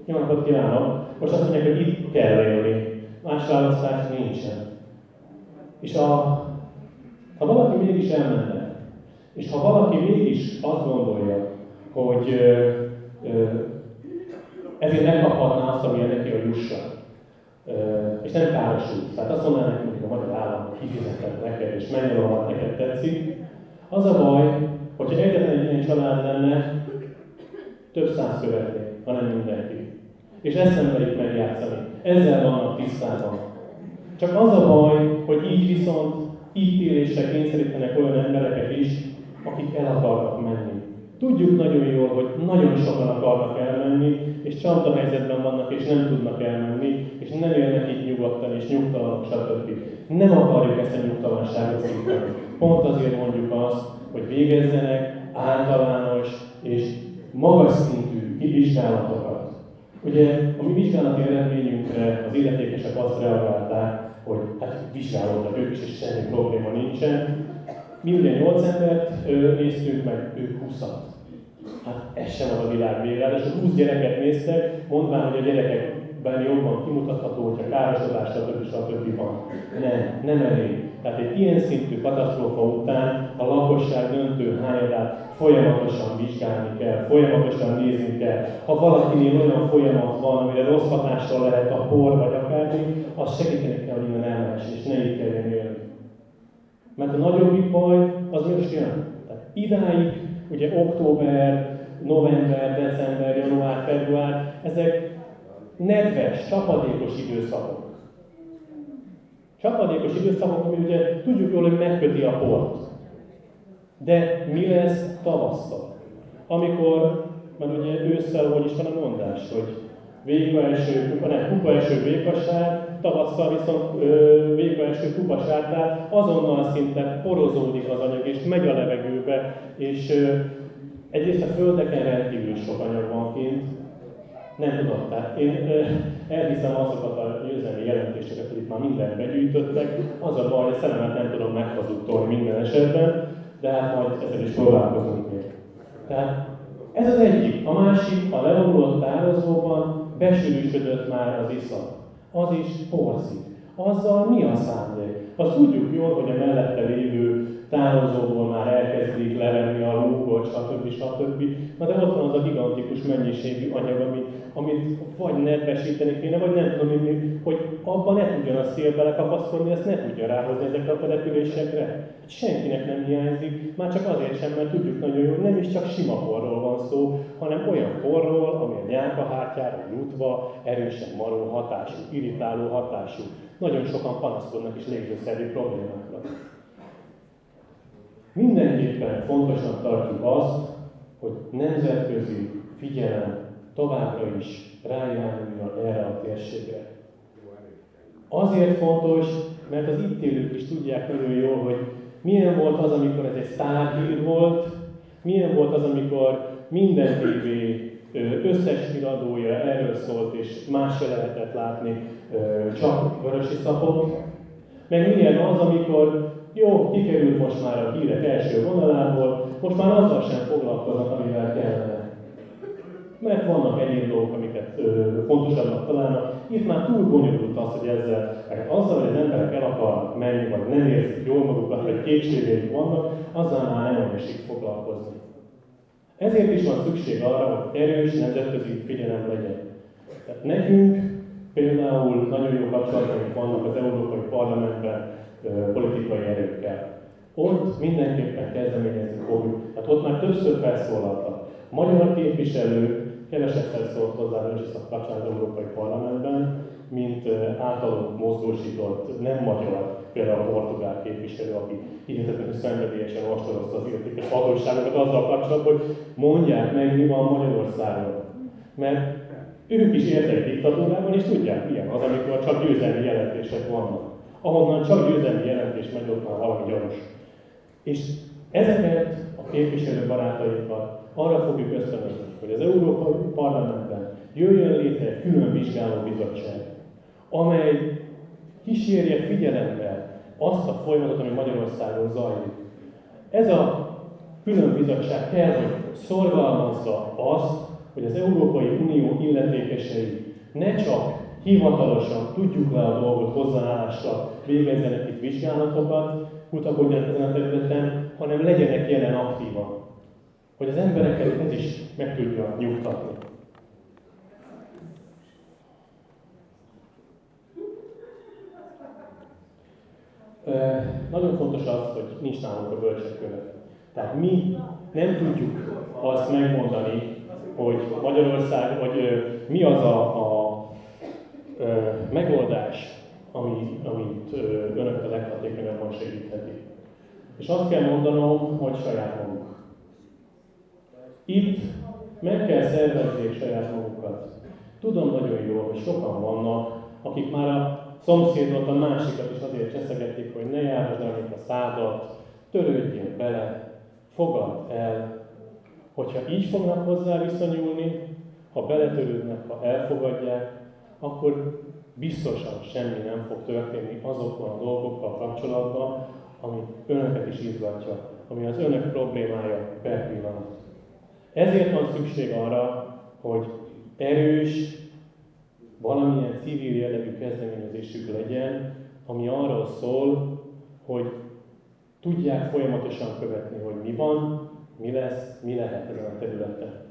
jó napot kívánok! Most azt mondják, hogy itt kell élni. Más választás nincsen. És a, ha valaki mégis elmenne, és ha valaki mégis azt gondolja, hogy ö, ö, ezért megkaphatná azt, ami neki a jusson, és nem károsult. Tehát azt mondaná nekünk, hogy a magyar állam kifizetett neked, és mennyi rohadt neked tetszik. Az a baj, hogyha egyetlen egy ilyen család lenne, több száz követni, hanem mindenki. És ezt nem merik megjátszani. Ezzel vannak tisztában. Csak az a baj, hogy így viszont ítélésre kényszerítenek olyan embereket is, akik el akarnak menni. Tudjuk nagyon jól, hogy nagyon sokan akarnak elmenni, és helyzetben vannak, és nem tudnak elmenni, és nem élnek így nyugodtan, és nyugtalanok, stb. Nem akarjuk ezt a nyugtalanságot szinteni. Pont azért mondjuk azt, hogy végezzenek általános és magas szintű vizsgálatokat. Ugye a mi vizsgálati eredményünkre az illetékesek azt reagálták, hogy hát vizsgálódtak ők is, és semmi probléma nincsen. Mi ugye 8 embert néztünk meg, ők 20 -at. Hát ez sem az a világ vége. A 20 gyereket néztek, mondván, hogy a gyerekekben jobban kimutatható, hogyha károsodás, stb. stb. van. Nem, nem elég. Tehát egy ilyen szintű katasztrófa után a lakosság döntő hányadát folyamatosan vizsgálni kell, folyamatosan nézni kell. Ha valakinél olyan folyamat van, amire rossz hatással lehet a por vagy akármi, az segíteni kell, hogy innen elmehessen, és ne így kelljen élni. Mert a nagyobbik baj az most jön. Tehát idáig, ugye október, november, december, január, február, ezek nedves, csapadékos időszakok. Csapadékos időszakok, ami ugye tudjuk jól, hogy megköti a port. De mi lesz tavasszal? Amikor, mert ugye ősszel, hogy is van a mondás, hogy véka eső, kupa, nem, kupa eső, vékasár, tavasszal viszont véka eső, kupasár, tehát azonnal szinte porozódik az anyag, és megy a levegőbe, és ö, egyrészt a földeken rendkívül sok anyag van kint, nem tudom, tehát én elhiszem azokat a győzelmi jelentéseket, hogy itt már mindent begyűjtöttek. Az a baj, hogy a szememet nem tudom meghazudtolni minden esetben, de hát majd ezzel is próbálkozunk még. Tehát ez az egyik. A másik, a leomlott tározóban besűrűsödött már az iszap. Az is porzik. azzal mi a szándék? Azt tudjuk jól, hogy a mellette lévő tározóból már elkezdik levenni a lúgot, stb. stb. Na de ott van az a gigantikus mennyiségű anyag, amit, amit vagy nedvesíteni kéne, vagy nem tudom én, hogy abban ne tudjon a szél belekapaszkodni, ezt ne tudja ráhozni ezekre a településekre. Senkinek nem hiányzik, már csak azért sem, mert tudjuk nagyon jól, hogy nem is csak sima porról van szó, hanem olyan porról, ami a nyálkahártyára jutva erősen maró hatású, irritáló hatású. Nagyon sokan panaszkodnak is légzőszerű problémákra. Mindenképpen fontosnak tartjuk azt, hogy nemzetközi figyelem továbbra is rájáruljon erre a térségre. Azért fontos, mert az itt élők is tudják nagyon jól, hogy milyen volt az, amikor ez egy sztárhír volt, milyen volt az, amikor minden TV összes híradója erről szólt, és más se lehetett látni, csak vörösi szapot. Meg milyen az, amikor jó, kikerült most már a hírek első vonalából, most már azzal sem foglalkoznak, amivel kellene. Mert vannak egyéb dolgok, amiket ö, fontosabbnak találnak. Itt már túl bonyolult az, hogy ezzel, mert azzal, hogy az emberek el akarnak menni, vagy nem érzik jól magukat, vagy kétségeik vannak, azzal már nem esik foglalkozni. Ezért is van szükség arra, hogy erős nemzetközi figyelem legyen. Tehát nekünk például nagyon jó kapcsolataink vannak az Európai Parlamentben politikai erőkkel. Ott mindenképpen kezdeményezni fogjuk. Tehát ott már többször felszólaltak. Magyar képviselő keveset szólt hozzá a kapcsán az Európai Parlamentben, mint általunk mozgósított, nem magyar, például a portugál képviselő, aki hihetetlenül szenvedélyesen ostorozta az illetékes hatóságokat azzal kapcsolatban, hogy mondják meg, mi van Magyarországon. Mert ők is éltek diktatúrában, és tudják, milyen az, amikor csak győzelmi jelentések vannak ahonnan csak győzelmi jelentés megy, ott már valami gyanús. És ezeket a képviselő barátainkat arra fogjuk ösztönözni, hogy az Európai Parlamentben jöjjön létre egy külön vizsgáló bizottság, amely kísérje figyelembe azt a folyamatot, ami Magyarországon zajlik. Ez a külön bizottság kell, hogy szorgalmazza azt, hogy az Európai Unió illetékesei ne csak hivatalosan tudjuk le a dolgot hozzáállással végezzenek itt vizsgálatokat, kutakodjanak ezen a területen, hanem legyenek jelen aktívan. Hogy az embereket ez is meg tudja nyugtatni. Nagyon fontos az, hogy nincs nálunk a bölcsekkövet. Tehát mi nem tudjuk azt megmondani, hogy Magyarország, vagy mi az a, a megoldás, ami, amit önöket a leghatékonyabban segítheti. És azt kell mondanom, hogy saját maguk. Itt meg kell szervezni saját magukat. Tudom nagyon jól, hogy sokan vannak, akik már a szomszédot, a másikat is azért cseszegetik, hogy ne járasd el a szádat, törődjél bele, fogad el. Hogyha így fognak hozzá viszonyulni, ha beletörődnek, ha elfogadják, akkor biztosan semmi nem fog történni azokkal a dolgokkal kapcsolatban, ami önöket is izgatja, ami az önök problémája per pillanat. Ezért van szükség arra, hogy erős, valamilyen civil jellegű kezdeményezésük legyen, ami arról szól, hogy tudják folyamatosan követni, hogy mi van, mi lesz, mi lehet ezen a területen.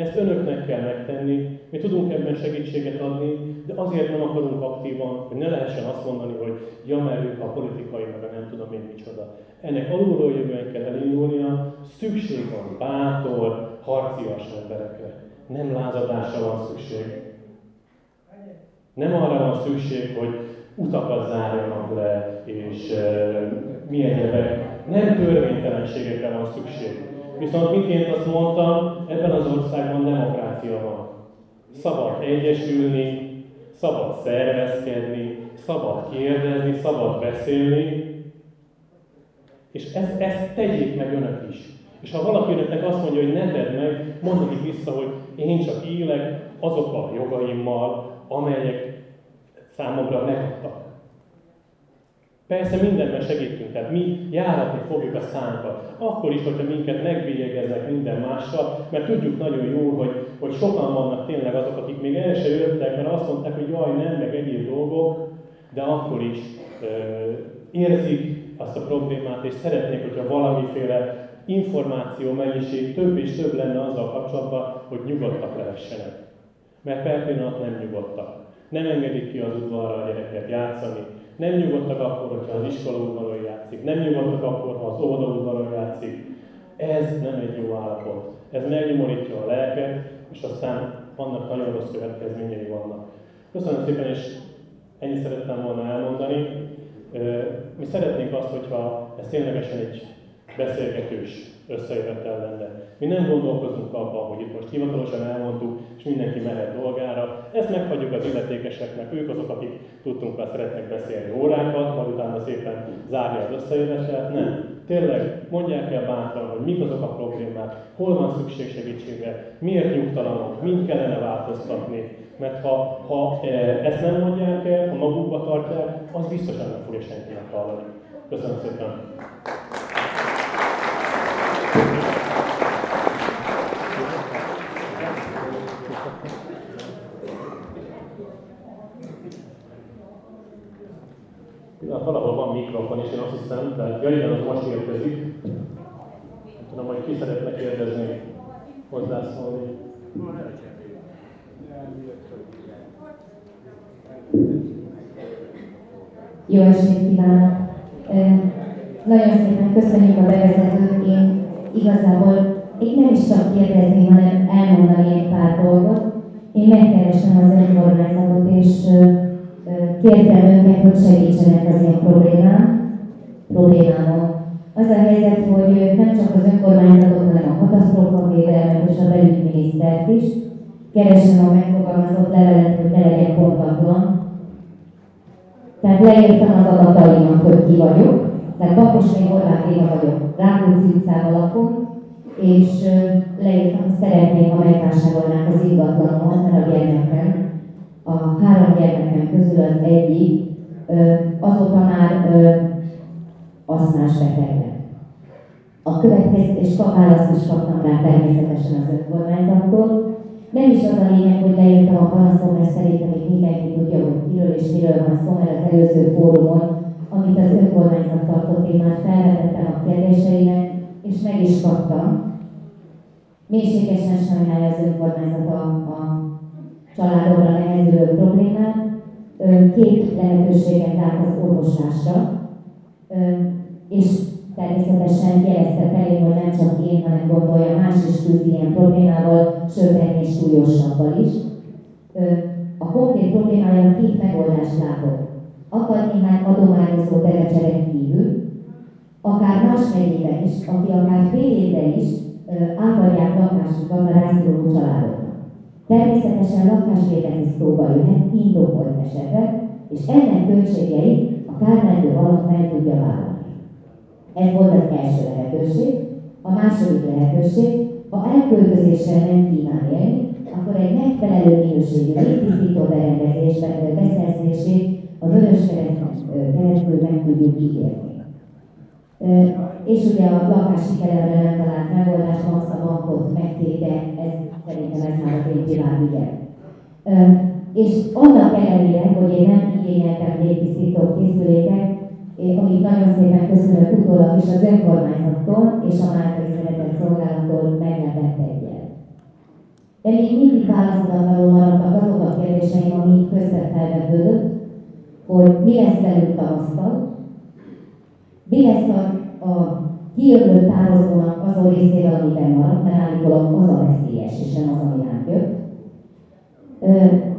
Ezt önöknek kell megtenni, mi tudunk ebben segítséget adni, de azért nem akarunk aktívan, hogy ne lehessen azt mondani, hogy ja, mert a politikai, meg nem tudom én micsoda. Ennek alulról jövően kell elindulnia, szükség van bátor, harcias emberekre. Nem lázadásra van szükség. Nem arra van szükség, hogy utakat zárjanak le, és e, milyen egyebek. Nem törvénytelenségekre van szükség Viszont miként azt mondtam, ebben az országban demokrácia van. Szabad egyesülni, szabad szervezkedni, szabad kérdezni, szabad beszélni, és ezt, ezt tegyék meg önök is. És ha valaki önöknek azt mondja, hogy ne tedd meg, mondjuk vissza, hogy én csak élek azokkal a jogaimmal, amelyek számomra megadtak. Persze mindenben segítünk, tehát mi járatni fogjuk a szánkat. Akkor is, hogyha minket megbélyegeznek minden mással, mert tudjuk nagyon jól, hogy, hogy sokan vannak tényleg azok, akik még el se jöttek, mert azt mondták, hogy jaj, nem, meg egyéb dolgok, de akkor is érzik azt a problémát, és szeretnék, hogyha valamiféle információ mennyiség több és több lenne azzal kapcsolatban, hogy nyugodtak lehessenek. Mert per pillanat nem nyugodtak. Nem engedik ki az udvarra a gyereket játszani. Nem nyugodtak akkor, hogyha az iskola udvaron játszik. Nem nyugodtak akkor, ha az óvoda udvaron játszik. Ez nem egy jó állapot. Ez megnyomorítja a lelket, és aztán vannak nagyon rossz következményei vannak. Köszönöm szépen, és ennyit szerettem volna elmondani. Mi szeretnénk azt, hogyha ez ténylegesen egy beszélgetős összejövetel lenne. Mi nem gondolkozunk abban, hogy itt most hivatalosan elmondtuk, és mindenki mehet dolgára. Ezt meghagyjuk az illetékeseknek, ők azok, akik tudtunk szeretnek beszélni órákat, majd utána szépen zárja az összejövetelt. Nem. Tényleg mondják el bátran, hogy mik azok a problémák, hol van szükség segítségre, miért nyugtalanok, mind kellene változtatni. Mert ha, ha e, ezt nem mondják el, ha magukba tartják, az biztosan nem fogja senkinek hallani. Köszönöm szépen! valahol mikrofon, és én azt hiszem, tehát ja igen, az most érkezik. Nem tudom, hogy ki szeretne kérdezni, hozzászólni. Jó estét kívánok! Nagyon szépen köszönjük a bevezetőt. Én igazából itt nem is csak kérdezni, hanem elmondani egy pár dolgot. Én megkeresem az önkormányzatot, és kértem őket, hogy segítsenek az én problémám, problémámon. Az a helyzet, hogy nem csak az önkormányzatot, hanem a katasztrófavédelmet és a belügyminisztert is. Keresem a megfogalmazott levelet, hogy ne legyen pontatlan. Tehát leírtam az adataimat, hogy ki vagyok. Tehát Bakosné Horváth Éva vagyok, Rákóczi utcában lakom, és leírtam, szeretném, ha megvásárolnák az ingatlanomat, mert a gyermekem a három gyermekem közül az egyik azóta már aszmás beteg. A következés választ is kaptam rá természetesen az önkormányzattól. Nem is az a lényeg, hogy leírtam a panaszom, mert szerintem még mindenki tudja, hogy kiről és miről van szó, mert az előző fórumon, amit az önkormányzat tartott, én már felvetettem a kérdéseimet, és meg is kaptam. Mélységesen sajnálja az önkormányzat a, a családomra nehezülő problémát, két lehetőséget lát az orvoslásra, és természetesen jelezte felé, hogy nem csak én, hanem gondolja, más is küzd ilyen problémával, sőt ennél súlyosabbal is. A konkrét problémája két megoldást látott. Akad néhány adományozó terecseren kívül, akár más megyében is, aki akár fél évre is átadják lakásukat a rászoruló családoknak. Természetesen lakásvétel is szóba jöhet indokolt esetben, és ennek költségeit a kármentő alatt meg tudja vállalni. Ez volt az első lehetőség. A második lehetőség, ha elköltözéssel nem kíván élni, akkor egy megfelelő minőségű légtisztító berendezés beszerzését a Vörös keresztül meg tudjuk ígérni. És ugye a lakási kerelemre nem talált megoldás, max a bankot megtéte, ez szerintem ez már az egy világügye. És annak ellenére, hogy én nem igényeltem légtisztító készüléket, amit nagyon szépen köszönök utólag is az önkormányzattól és a Márkai Szeretett Szolgálattól meglepett egyet. De még mindig válaszolatlanul maradtak azok a kérdéseim, ami közben felvetődött, hogy mi lesz velük tavasszal, mi lesz a, a kijövő távozónak azon részével, amiben van, mert állítólag az a veszélyes, és nem az, ami ránk jött.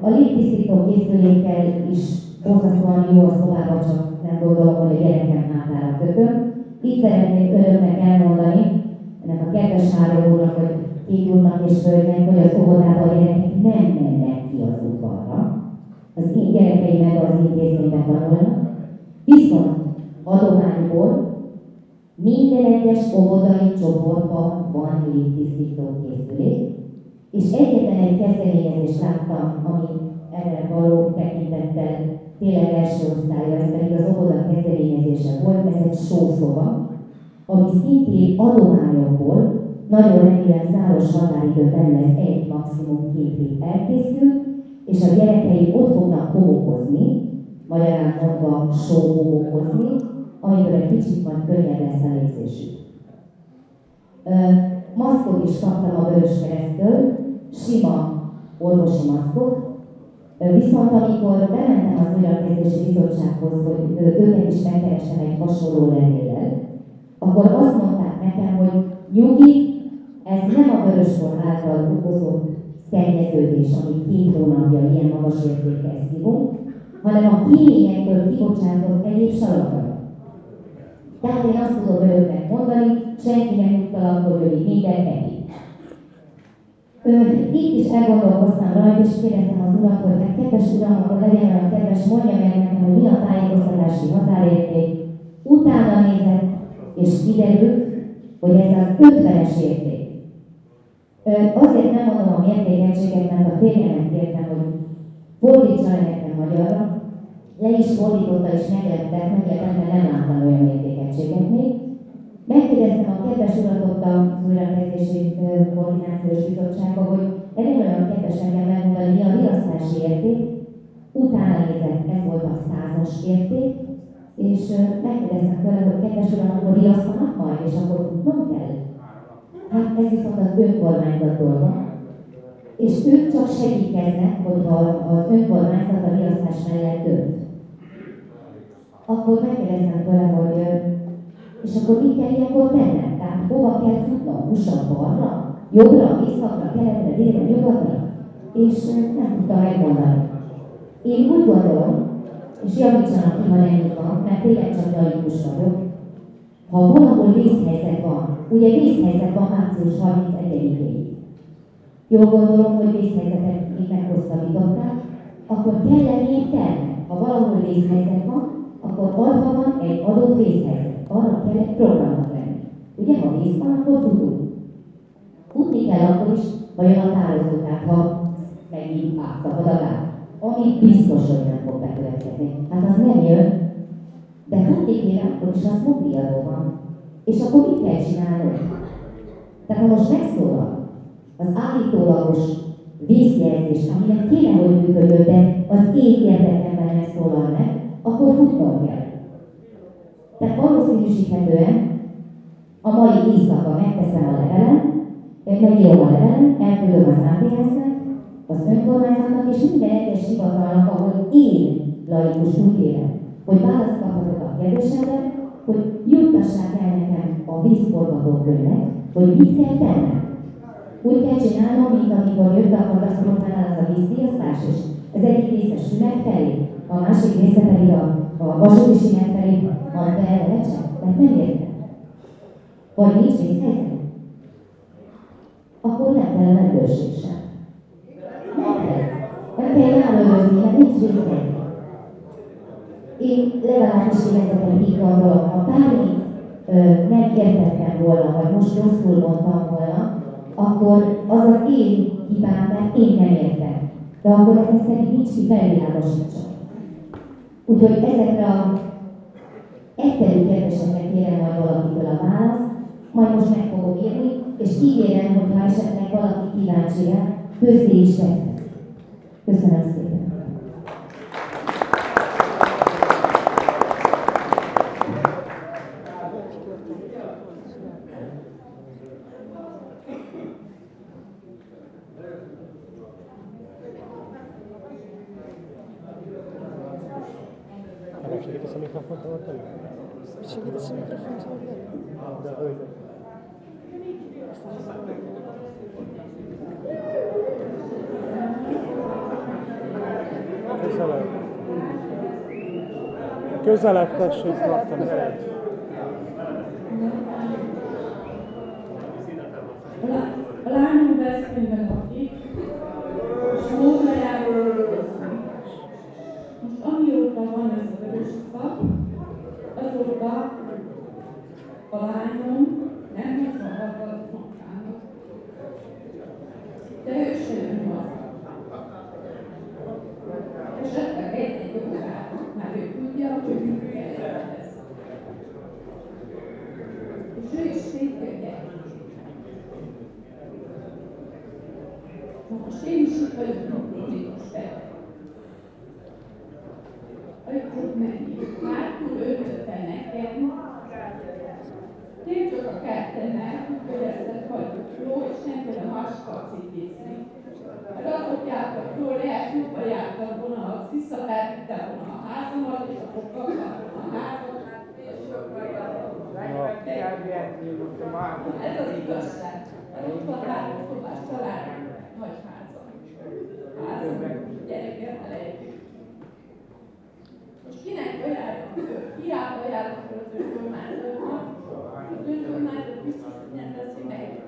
A légtisztító készülékkel is borzasztóan jó a szobában, csak nem gondolom, hogy a gyerekem hátára kötöm. Itt szeretnék önöknek elmondani, ennek a kedves hálóúrnak, hogy két úrnak és hölgynek, hogy az óvodában a gyerekek nem mennek ki az udvarra. Az én gyerekeim meg az intézményben tanulnak. Viszont adományból minden egyes óvodai csoportban van légtisztító készülék, és egyetlen egy kezdeményezést láttam, ami erre való tekintettel tényleg első osztálya, ez pedig az óvoda kezdeményezése volt, ez egy sószoba, ami szintén adományokból, nagyon remélem záros határidő belül egy, maximum két hét elkészül, és a gyerekei ott fognak homokozni, magyarán mondva sókó okozni, amiből egy kicsit majd könnyebb lesz a légzésük. Maszkot is kaptam a Vörös Keresztől, sima orvosi maszkot, Viszont amikor bementem az újrakezdési bizottsághoz, hogy őket is megkerestem egy hasonló levélel, akkor azt mondták nekem, hogy nyugi, ez nem a vöröskor által okozott szennyeződés, amit két hónapja ilyen magas értékkel szívunk, hanem a kéményekből kibocsátott egyéb salakra. Tehát én azt tudom önöknek mondani, senki nem nyugtalan, hogy ő minden egyik. Itt is elgondolkoztam rajta, és kérdeztem az urat, hogy hát kedves uram, akkor legyen olyan kedves, mondja meg nekem, hogy mi a tájékoztatási határérték. Utána nézett, és kiderült, hogy ez az 50-es érték. Azért nem mondom a mértékegységet, mert a férjemet kértem, hogy fordítsa nekem magyarra, le is fordította és megleptek, meglepett, mert nem láttam olyan mértékegységet még. Megkérdeztem a kedves urat ott a újrakezdési koordinációs bizottságban, hogy legyen olyan kedves engem megmondani, mi a riasztási érték. Utána nézett, ez volt a százas érték, és megkérdeztem tőle, hogy kedves uram, akkor riasztanak majd, és akkor tudnom kell. Hát ez viszont az önkormányzat dolga. És ők csak segítkeznek, hogyha az önkormányzat a riasztás mellett dönt. Akkor megkérdeztem tőle, hogy és akkor mit kell ilyenkor tennem? Tehát hova kell futnom? Húsam balra, jobbra, északra, keletre, délre, nyugatra? És nem tudta megmondani. Én úgy gondolom, és javítsanak ki, ha nem így mert tényleg csak laikus vagyok, ha valahol vészhelyzet van, ugye vészhelyzet van március 31-ig. Jól gondolom, hogy vészhelyzetet még meghosszabbították, akkor kell lenni egy tervnek. Ha valahol vészhelyzet van, akkor adva van egy adott vészhelyzet arra kell egy programnak lenni. Ugye, ha víz van, akkor tudunk. Tudni kell akkor is, vajon a tározókát, ha megint átszakad a gát. Ami biztos, hogy nem fog bekövetkezni. Hát az nem jön. De tudni kéne, akkor is az mobilról van. És akkor mit kell csinálnod? Tehát ha most megszólal az állítólagos vízjelzés, aminek kéne, hogy működjön, de az én érdekemben nem szólal meg, akkor futnom kell. Tehát valószínűsíthetően a mai éjszaka megteszem a levelem, megírom a levelem, elküldöm az ATS-nek, az önkormányzatnak és minden egyes hivatalnak, ahol én laikus úgy élem, hogy választ kaphatok a kérdésemre, hogy juttassák el nekem a vízforgatókönyvet, hogy mit kell tennem. Úgy kell csinálnom, mint amikor jött a katasztrófánál az a víztiasztás, és ez egyik része Sümek felé, a másik része pedig a, a vasúti sinek felé van beelve csak, mert nem értem. Vagy nincs vészhelyzet? Akkor nem kell rendőrség sem. Nem kell. Nem kell ellenőrizni, mert nincs vészhelyzet. Én legalábbis érezetem így gondolom, ha bármit nem értettem volna, vagy most rosszul mondtam volna, akkor az az én hibám, mert én nem értem. De akkor ezek szerint nincs ki felvilágosítsa. Úgyhogy ezekre a egyszerű kérdésekre kérem majd valakitől a választ, majd most meg fogom írni, és ígérem, hogy ha esetleg valaki kíváncsi rá, közzé is teszek. Köszönöm szépen. Segítesz a mikrofont tartani? Segítesz a mikrofont tartani? De hogy... Közelebb. Közelebb tessék tartani. A lányom Veszprémben lakik, és munkájáról Most amióta van ez a vörös szak, azóta a lányom nem szabad magának. De ő se jön haza. Esetleg egy-egy órát, már ő tudja, hogy mit kell ez. És ő is szétködje. Most én is itt vagyok, mint politikus be. menni. Hátul ötötte nekem, én csak a kettőnek, hogy ezt hagyjuk jó, és nem tudom haskacikízni. Rakotjátok nyugba jártam volna, az visszavertem volna a házamat, és akkor volna a házat. Ez az igazság. Ott van három szobás család, nagy házam. Házam, gyerekemmel együtt. Most kinek ajánlom föl? Hiába ajánlom föl az önkormányzatnak, az önkormányzat biztos, hogy nem teszi meg.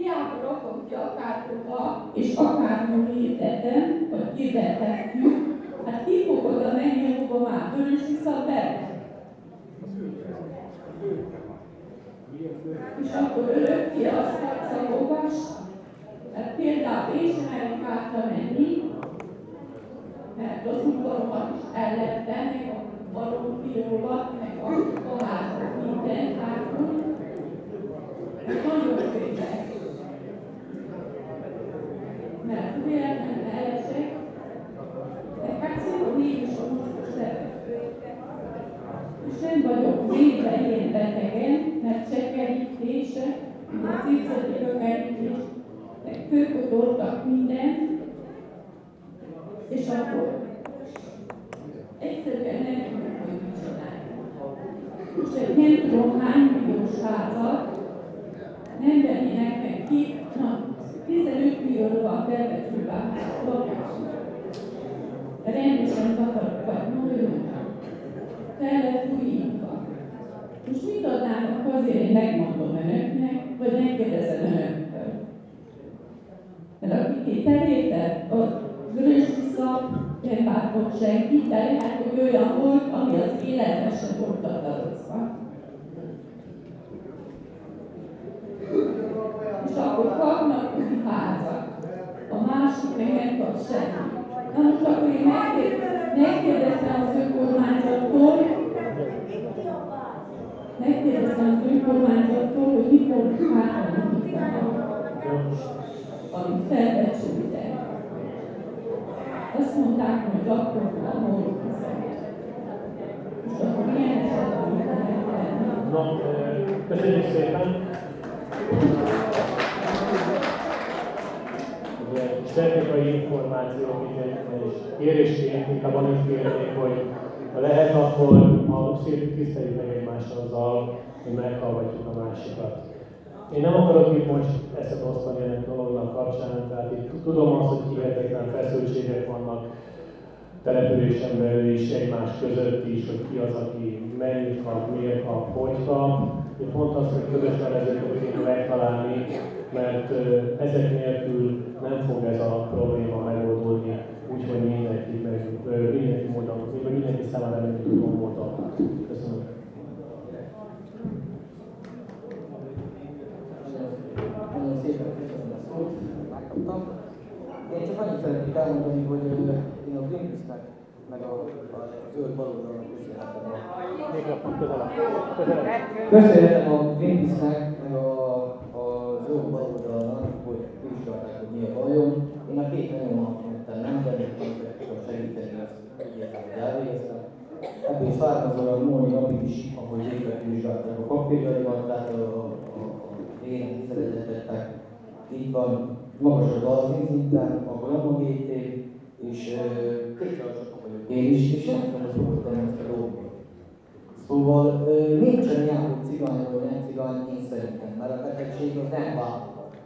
Hiába rakom ki akárhova, és akárhol hirdetem, vagy hirdethetjük, hát ki fog oda menni, ahova már vörös vissza a bele? És akkor örökké azt tetszem olvasni, hát például én sem hátra menni, mert az udvaromat is el lehet tenni, a baromfiólat, meg a palázat, minden hátul. Nagyon félek. Mert véletlenül elesek, de hát szinte én is a mostos És nem vagyok végre ilyen betegen, mert se kerítése, a cipzeti kerítés, meg kőkodoltak mindent, és akkor egyszerűen nem tudom, hogy mit csinálni. Egy nem tudom hány milliós házat nem vennének meg ki, na, 15 millióra van felvetőve a lakás. Rendesen takarok, nagyon fel lett újítva. Most mit adnának azért, én megmondom önöknek, vagy megkérdezem önöktől? Mert akik itt elértek, a vörös vissza, nem bántott senki, de lehet, hogy olyan volt, ami az életben sem volt. És akkor kapnak új házat. A másik nem kap semmi. Na most akkor én megkérdeztem az önkormányzattól, megkérdeztem az önkormányzattól, hogy mikor hátranom amit felbecsültek. Azt mondták, hogy akkor a holok És akkor milyen esetben Na, köszönjük szépen! És technikai információk és kérésként inkább annyit kérnék, hogy ha lehet, akkor a szép tiszteljük meg egymást azzal, hogy meghallgatjuk a másikat. Én nem akarok itt most ezt osztani ennek dolognak kapcsán, tehát itt tudom azt, hogy hihetetlen feszültségek vannak településen belül is, egymás között is, hogy ki az, aki mennyit kap, miért kap, hogy kap. Én pont azt, hogy közös nevezőket kéne megtalálni, mert ezek nélkül nem fog ez a probléma megoldódni, úgyhogy mindenki, meg, mindenki módon, mindenki számára mindenki tudom módon. Köszönöm. Nagyon szépen köszönöm a szót, megkaptam. Én csak annyit szeretnék elmondani, hogy én a Greenpeace-nek, meg a, a zöld baloldalnak köszönhetem a... Mikrofon közelebb. Közelebb. Köszönhetem a Greenpeace-nek, meg a, a zöld baloldalnak, hogy vizsgálták, hogy mi a bajom. Én a két nagyon mentem, nem természetesen segíteni azt, hogy értem, hogy elvégeztem. Ebből származóan múlni napig is, ahogy végigvizsgálták a papírjaimat, tehát a, a, a én tizedetettek. Itt van magas az alszintszinten, a gramagété, és két én is, és nem tudom, hogy fogok tenni ezt a dolgot. Szóval nincsen hogy cigány vagy nem cigány, én szerintem, mert a betegség az nem változik.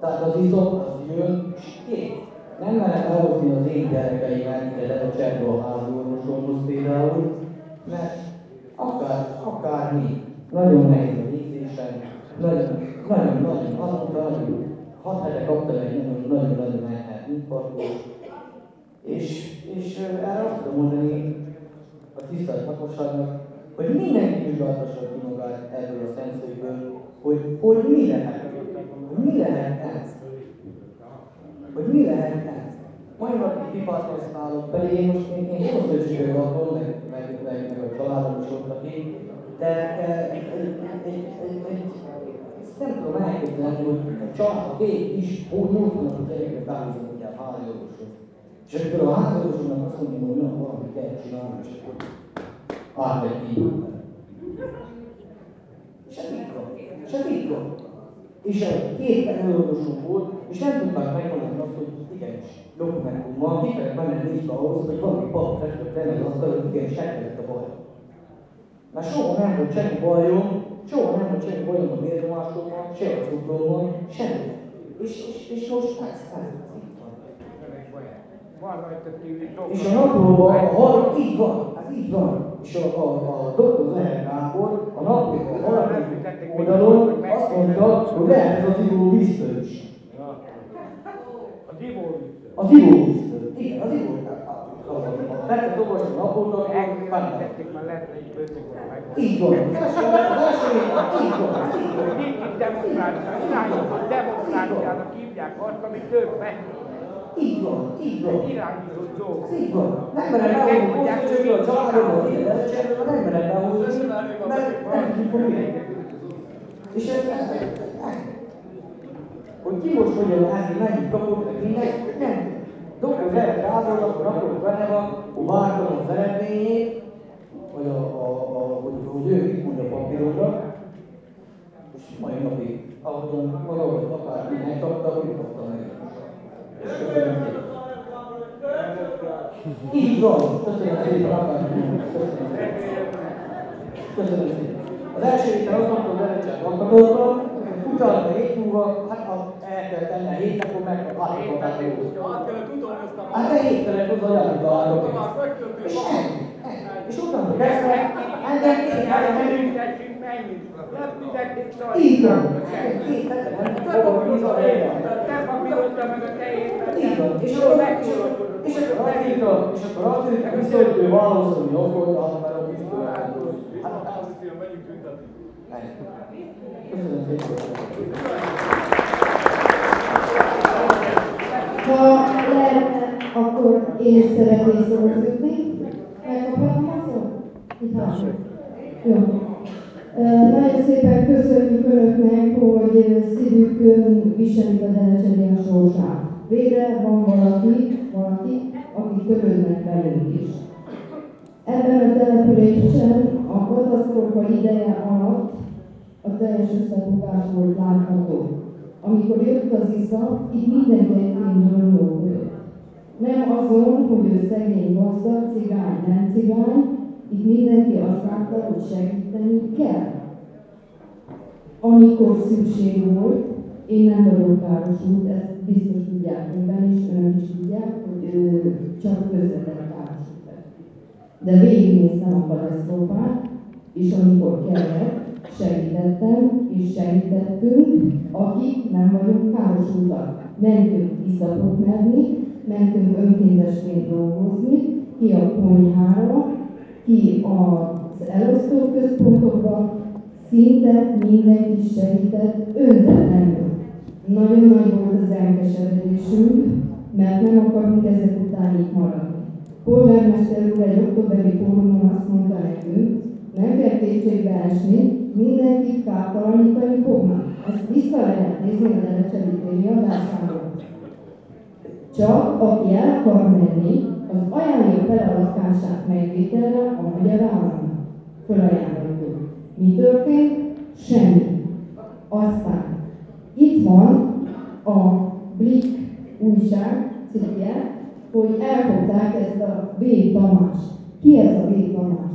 Tehát az izom, az jön, és kész. Nem lehet elhozni az én gyerekeimet, ide a csebből a házorvosomhoz például, mert akár, akár mi, nagyon nehéz a végzésen, nagyon, nagyon, nagyon, mondta, nagyon, hat hete kaptam egy nagyon, nagyon, elhelt infarktus, és, és erre azt tudom mondani a tisztelt lakosságnak, hogy mindenki vizsgáltassa ki magát ebből a szemszögből, hogy, hogy mi lehet, hogy mi lehet ez, hogy mi lehet valaki pipát használok, pedig én most én, én hosszú lakon, meg, meg, meg, meg a családom is ott aki, de egy nem tudom elképzelni, hogy a család, a két is, úgy nyújtanak a gyerekek beállított, hála orvoshoz. És akkor a házorvosomnak azt mondom, hogy olyan valamit kell csinálni, és akkor átmegy így. És ez így van. És ez így van. És két előadósunk volt, és nem tudták megmondani azt, hogy igenis, dokumentummal ki kellett menni nincs ahhoz, hogy valami pap testet tenni az asztal, hogy igenis elkezdett a baj. Mert soha nem volt semmi bajom, soha nem volt semmi bajom a vérnyomásommal, se a cukrommal, semmi. És, és, és most ez, ez, és a naplóban, a így van, hát így van. És a, a, a doktor Zeher Gábor a naplóban a harmadik oldalon azt mondta, hogy lehet az ivóvíztől is. Az ivóvíztől. Az ivóvíztől. Igen, az ivóvíztől. Tetszett olvasni a napot, Elkülönítették már lehetne egy bőtökben meg. Így van. Így van. Nincs demokrácia, irányított demokráciának hívják azt, ami több meg. Így van, így van. Egy irányított dolog. Ez így van. Nem merem elhozni, hogy a családról, a életesetről, nem merem elhozni, mert nem tudjuk miért. És ez, ez, ez, hogy ki most hogyan látni, mennyit kapott, meg minden, nem. Dr. Zeret Gábornak, akkor benne van, hogy vártam az eredményét, vagy a, a, a, hogy, hogy ő mit mond a papírokra, és mai napig, ahogyan valahogy akár megkapta, úgy kapta meg. És köszönöm szépen. Így van, köszönöm szépen, akár Köszönöm szépen. Köszönöm szépen. Az első héten azt mondta, hogy Erecsen lakatottam, utána egy múlva, hát el kell tenni a hét, akkor meg kell átadni a jót. Hát egy héttel hozzá eludalálok. És ennyi. És utána kezdve, engem két helyen menünk. Így van. Két hete menünk, fogom vízra Nem papírozta meg a tejét. Így van. És akkor és akkor azt írta, és akkor azt írta, hogy ő valószínű okolta, mert a biztos Hát, Köszönöm szépen. Ha lehetne, akkor én szeretnék szót jutni. Megkaphatom a szót? Jó. Nagyon szépen köszönjük Önöknek, hogy szívükön viselik az elcserélyen sorsát. Végre van valaki, valaki, aki törődnek velünk is. Ebben a településen a katasztrófa ideje alatt a teljes összefogás volt látható. Amikor jött az iszap, itt mindenki egyébként gondolkodott. Nem azon, hogy ő szegény, gazdag, cigány, nem cigány, itt mindenki azt látta, hogy segíteni kell. Amikor szükség volt, én nem vagyok károsult, ezt biztos tudják önben is, önök is tudják, hogy ő csak közvetlen károsult. De végignéztem a katasztrófát, és amikor kellett, segítettem, és segítettünk, akik nem vagyunk károsultak. Mentünk iszapot menni, mentünk önkéntesként dolgozni, ki a konyhára, ki az elosztó központokba, szinte mindenki segített önzetlenül. Nagyon nagy volt az elkeseredésünk, mert nem akarunk ezek után itt maradni. Polgármester úr egy októberi fórumon azt mondta nekünk, nem kell kétségbe esni, mindenkit kártalanítani fognak. Ezt vissza lehet nézni a Derecseli téri adásáról. Csak aki el akar menni, az ajánlja fel a lakását megvételre a magyar államnak. Fölajánlottuk. Mi történt? Semmi. Aztán itt van a Blik újság cikke, hogy elfogták ezt a V. Tamás. Ki ez a V. Tamás?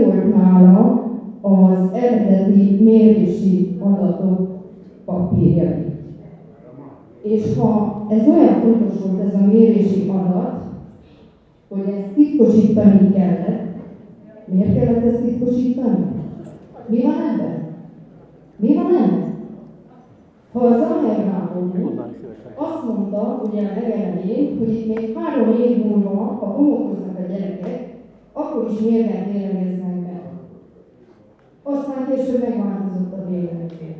Miért volt nála az eredeti mérési adatok papírjai? És ha ez olyan fontos volt ez a mérési adat, hogy ezt titkosítani kellett, miért kellett ezt titkosítani? Mi van ebben? Mi van ebben? Ha az Amergából azt mondta, ugye a legelején, hogy itt még három év múlva, ha homokoznak a gyerekek, akkor is lélegeznek be. Aztán később megváltozott a vélemény.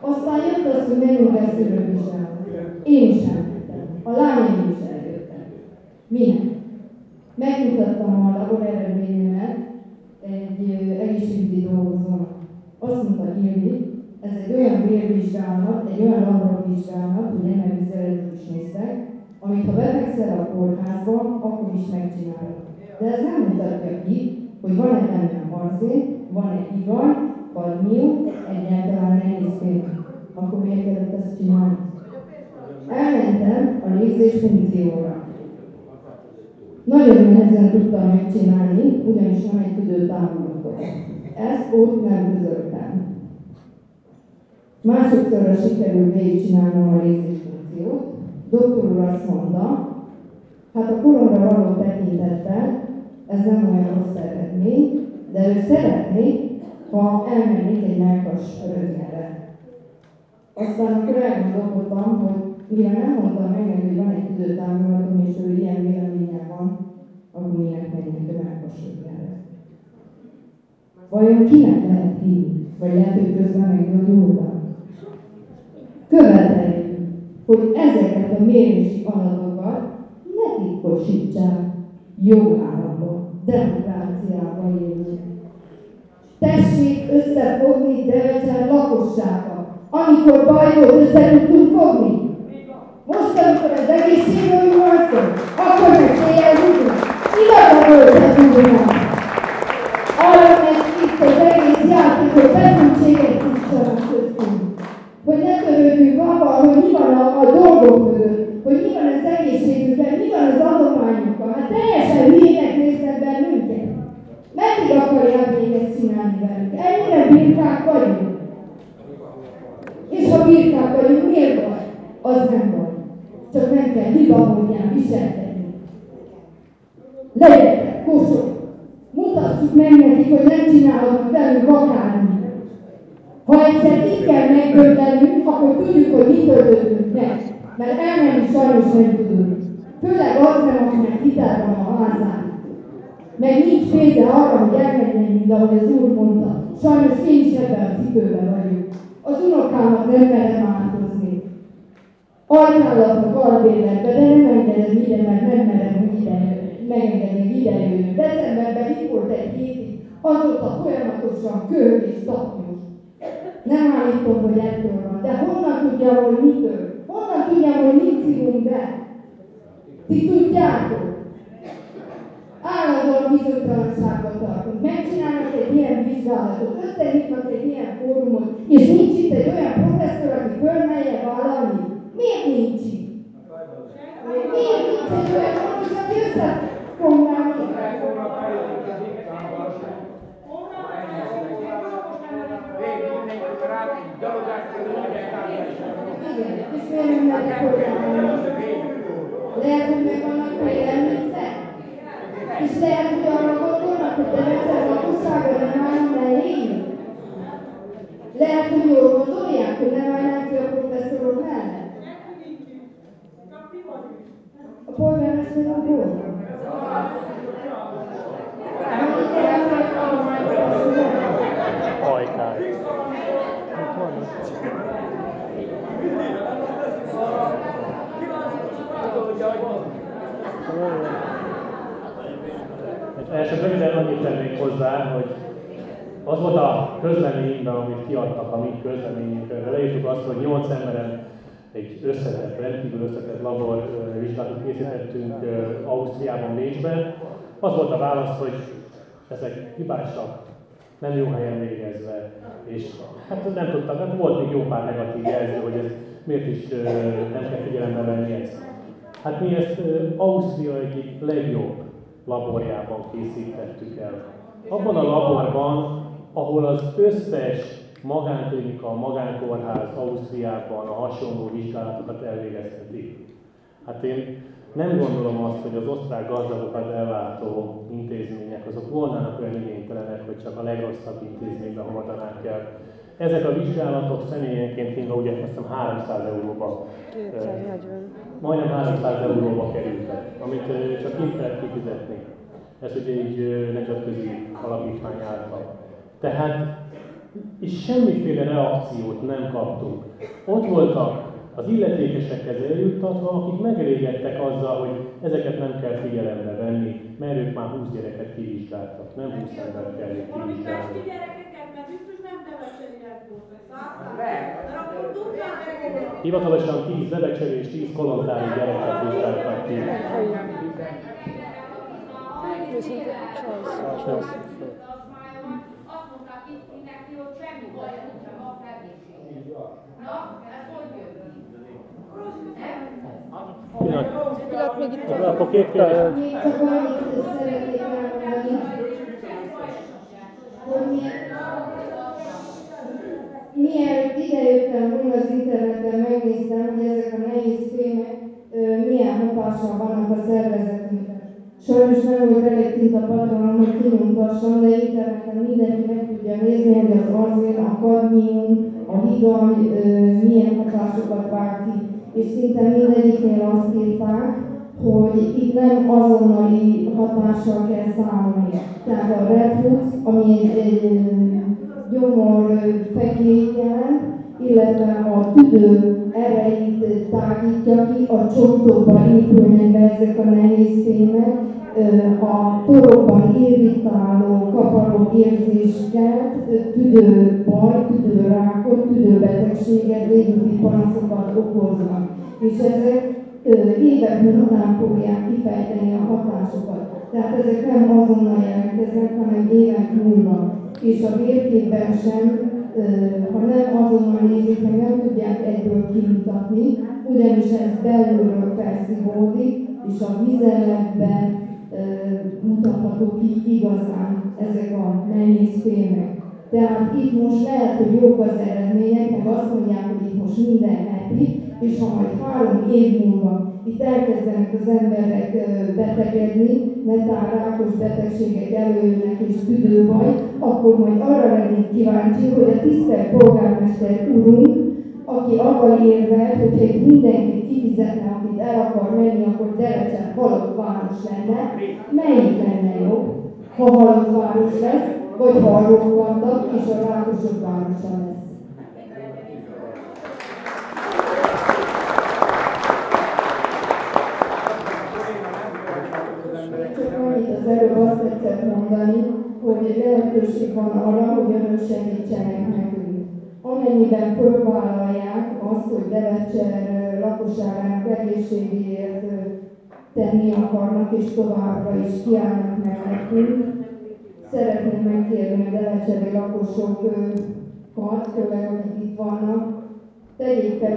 Aztán jött az, hogy menjünk el szülővizsgálat. Én sem jöttem. A lányom is eljöttem. Minek? Megmutattam a labor eredményemet egy egészségügyi dolgozónak. Azt mondta Ilvi, ez egy olyan vérvizsgálat, egy olyan laborvizsgálat, hogy energiaszerelőt is néztek, amit ha befekszel a kórházba, akkor is megcsinálod. De ez nem mutatja ki, hogy van-e benne marzé, van-e ivar, kadmium, egyáltalán nehéz félni. Akkor miért kellett ezt csinálni? Elmentem a légzés funkcióra. Nagyon nehezen tudtam megcsinálni, ugyanis van egy tüdőtámolatom. Ezt ott nem közöltem. Másodszorra sikerült végigcsinálnom a légzés funkciót. Doktor úr azt mondta, hát a koronra való tekintettel ez nem olyan rossz eredmény, de ő szeretné, ha elmennék egy melkas röntgenre. Aztán akkor elgondolkodtam, hogy mivel nem mondtam meg hogy van egy időtámolatom, és ő ilyen véleménye van, akkor minek menjek a melkas röntgenre. Vajon kinek lehet hívni? Vagy lehet, hogy közben meggyógyultam? Követeljük, hogy ezeket a mérési adatokat ne titkosítsák jogállamban, demokráciában élünk. Tessék összefogni Devecsen lakossága, amikor baj volt, össze tudtunk fogni. Most, amikor az egészségről van szó, akkor meg Igaza volt a tudnak. Arra meg itt az egész játék, hogy feszültséget nyitsanak köztünk. Hogy ne törődjünk abban, hogy mi van a, a dolgok mögött, hogy mi van az egészségünkben, mi van az adományokkal. Hát teljesen hülyének néznek bennünket. Meddig akarják még ezt csinálni velünk? Ennyire birkák vagyunk. És ha birkák vagyunk, miért vagy? Az nem van. Csak nem kell hiba módján viselkedni. Legyetek, kosok! Mutassuk meg nekik, hogy nem csinálhatnak velünk akármit. Ha egyszer így kell megdöbbenünk, akkor tudjuk, hogy mit öldöttünk meg. Mert elmenni sajnos nem tudunk. Főleg az nem, akinek hitel van a házán. Meg nincs pénze arra, hogy elmenjen, mint ahogy az úr mondta. Sajnos én is ebben a cipőben vagyok. Az unokámat nem merem áthozni. Ajánlatnak albérletbe, de nem engedem ide, mert nem merem, hogy ide megengedni, ide jöjjön. Decemberben itt volt egy hétig, azóta folyamatosan köhög és tapnyos. Nem állítom, hogy ettől van, de honnan tudja, hogy mitől? Honnan tudja, hogy mit szívunk be? Ti tudjátok? Állandóan bizonytalanságban tartunk. Megcsinálnak egy ilyen vizsgálatot, összehívnak egy ilyen fórumot, és nincs itt egy olyan professzor, aki fölmelje valami. Miért nincs itt? Miért nincs egy olyan professzor, aki összefoglalni? Igen, és miért nem megyek hozzá? Lehet, hogy meg vannak fejlemények? És lehet, hogy arra gondolnak, hogy te egyszer lakosságra nem állunk elég? Lehet, hogy jól gondolják, hogy nem állnánk ki a professzorok mellett? A polgármester a hol? Hajkár. Első röviden annyit tennék hozzá, hogy az volt a közleményben, amit kiadtak a mi közleményünkön. Leírtuk azt, hogy 8 emberen egy összetett, rendkívül összetett labor vizsgálatot készítettünk Ausztriában, Bécsben. Az volt a válasz, hogy ezek hibásak, nem jó helyen végezve, és hát nem tudtak, hát volt még jó pár negatív jelző, hogy ez miért is nem kell figyelembe venni ezt. Hát mi ezt Ausztria egyik legjobb laborjában készítettük el. Abban a laborban, ahol az összes magánklinika, magánkórház Ausztriában a hasonló vizsgálatokat elvégezheti. Hát én nem gondolom azt, hogy az osztrák gazdagokat ellátó intézmények azok volnának olyan igénytelenek, hogy csak a legrosszabb intézménybe hordanák el. Ezek a vizsgálatok személyenként Kinga ugye azt hiszem 300 euróba, majdnem 300 euróba kerültek, amit csak így lehet kifizetni. Ez ugye egy nemzetközi alapítvány által. Tehát és semmiféle reakciót nem kaptunk. Ott voltak az illetékesekhez eljuttatva, akik megelégedtek azzal, hogy ezeket nem kell figyelembe venni, mert ők már 20 gyereket kivizsgáltak, nem 20 embert kell kivizsgálni. gyerekeket, mert biztos nem Deveseri lett volna. Mert akkor tudja, Hivatalosan 10 levecseri és 10 kolontári gyereket vizsgáltak ki. Pillanat még itt Akkor két annyit szeretnék elmondani, hogy mielőtt idejöttem volna az interneten, megnéztem, hogy ezek a nehéz fémek milyen hatással vannak a szervezetünkre. Sajnos nem volt elég tinta patronom, hogy kinyomtassam, de interneten mindenki meg tudja nézni, hogy az arzén, a kadmium, a higany milyen hatásokat vált ki. És szinte mindegyiknél azt írták, hogy itt nem azonnali hatással kell számolni. Tehát a reflux, ami egy, egy gyomor jelent, illetve a tüdő erejét tágítja ki, a csontokba épülnek be ezek a nehéz fémek, a torokban irritáló, kaparó érzéseket, ö, tüdőbaj, tüdőrákot, tüdőbetegséget, légúti panaszokat okoznak. És ezek években után fogják kifejteni a hatásokat. Tehát ezek nem azonnal jelentkeznek, hanem évek múlva. És a vérképben sem ha nem azonnal nézik, meg nem tudják egyből kimutatni, ugyanis ez belülről felszívódik, és a vizeletben mutatható ki igazán ezek a nehéz fémek. Tehát itt most lehet, hogy jók az eredmények, meg azt mondják, hogy itt most minden heti, és ha majd három év múlva itt elkezdenek az emberek betegedni, netán rákos betegségek előjönnek és tüdőbaj, akkor majd arra lennék kíváncsi, hogy a tisztelt polgármester úrunk, aki avval érvel, hogyha itt mindenkit kifizetne, akit el akar menni, akkor Derecsen halott város lenne, melyik lenne jobb? Ha halott város lesz, vagy ha a és a rákosok városa lesz. Csak annyit az előbb azt tetszett mondani, hogy lehetőség van arra, hogy önök segítsenek nekünk. Amennyiben fölvállalják azt, hogy Devecser lakosságának egészségéért tenni akarnak, és továbbra is kiállnak mellettünk, szeretném megkérni a Devecseri lakosokat, főleg akik itt vannak, tegyék fel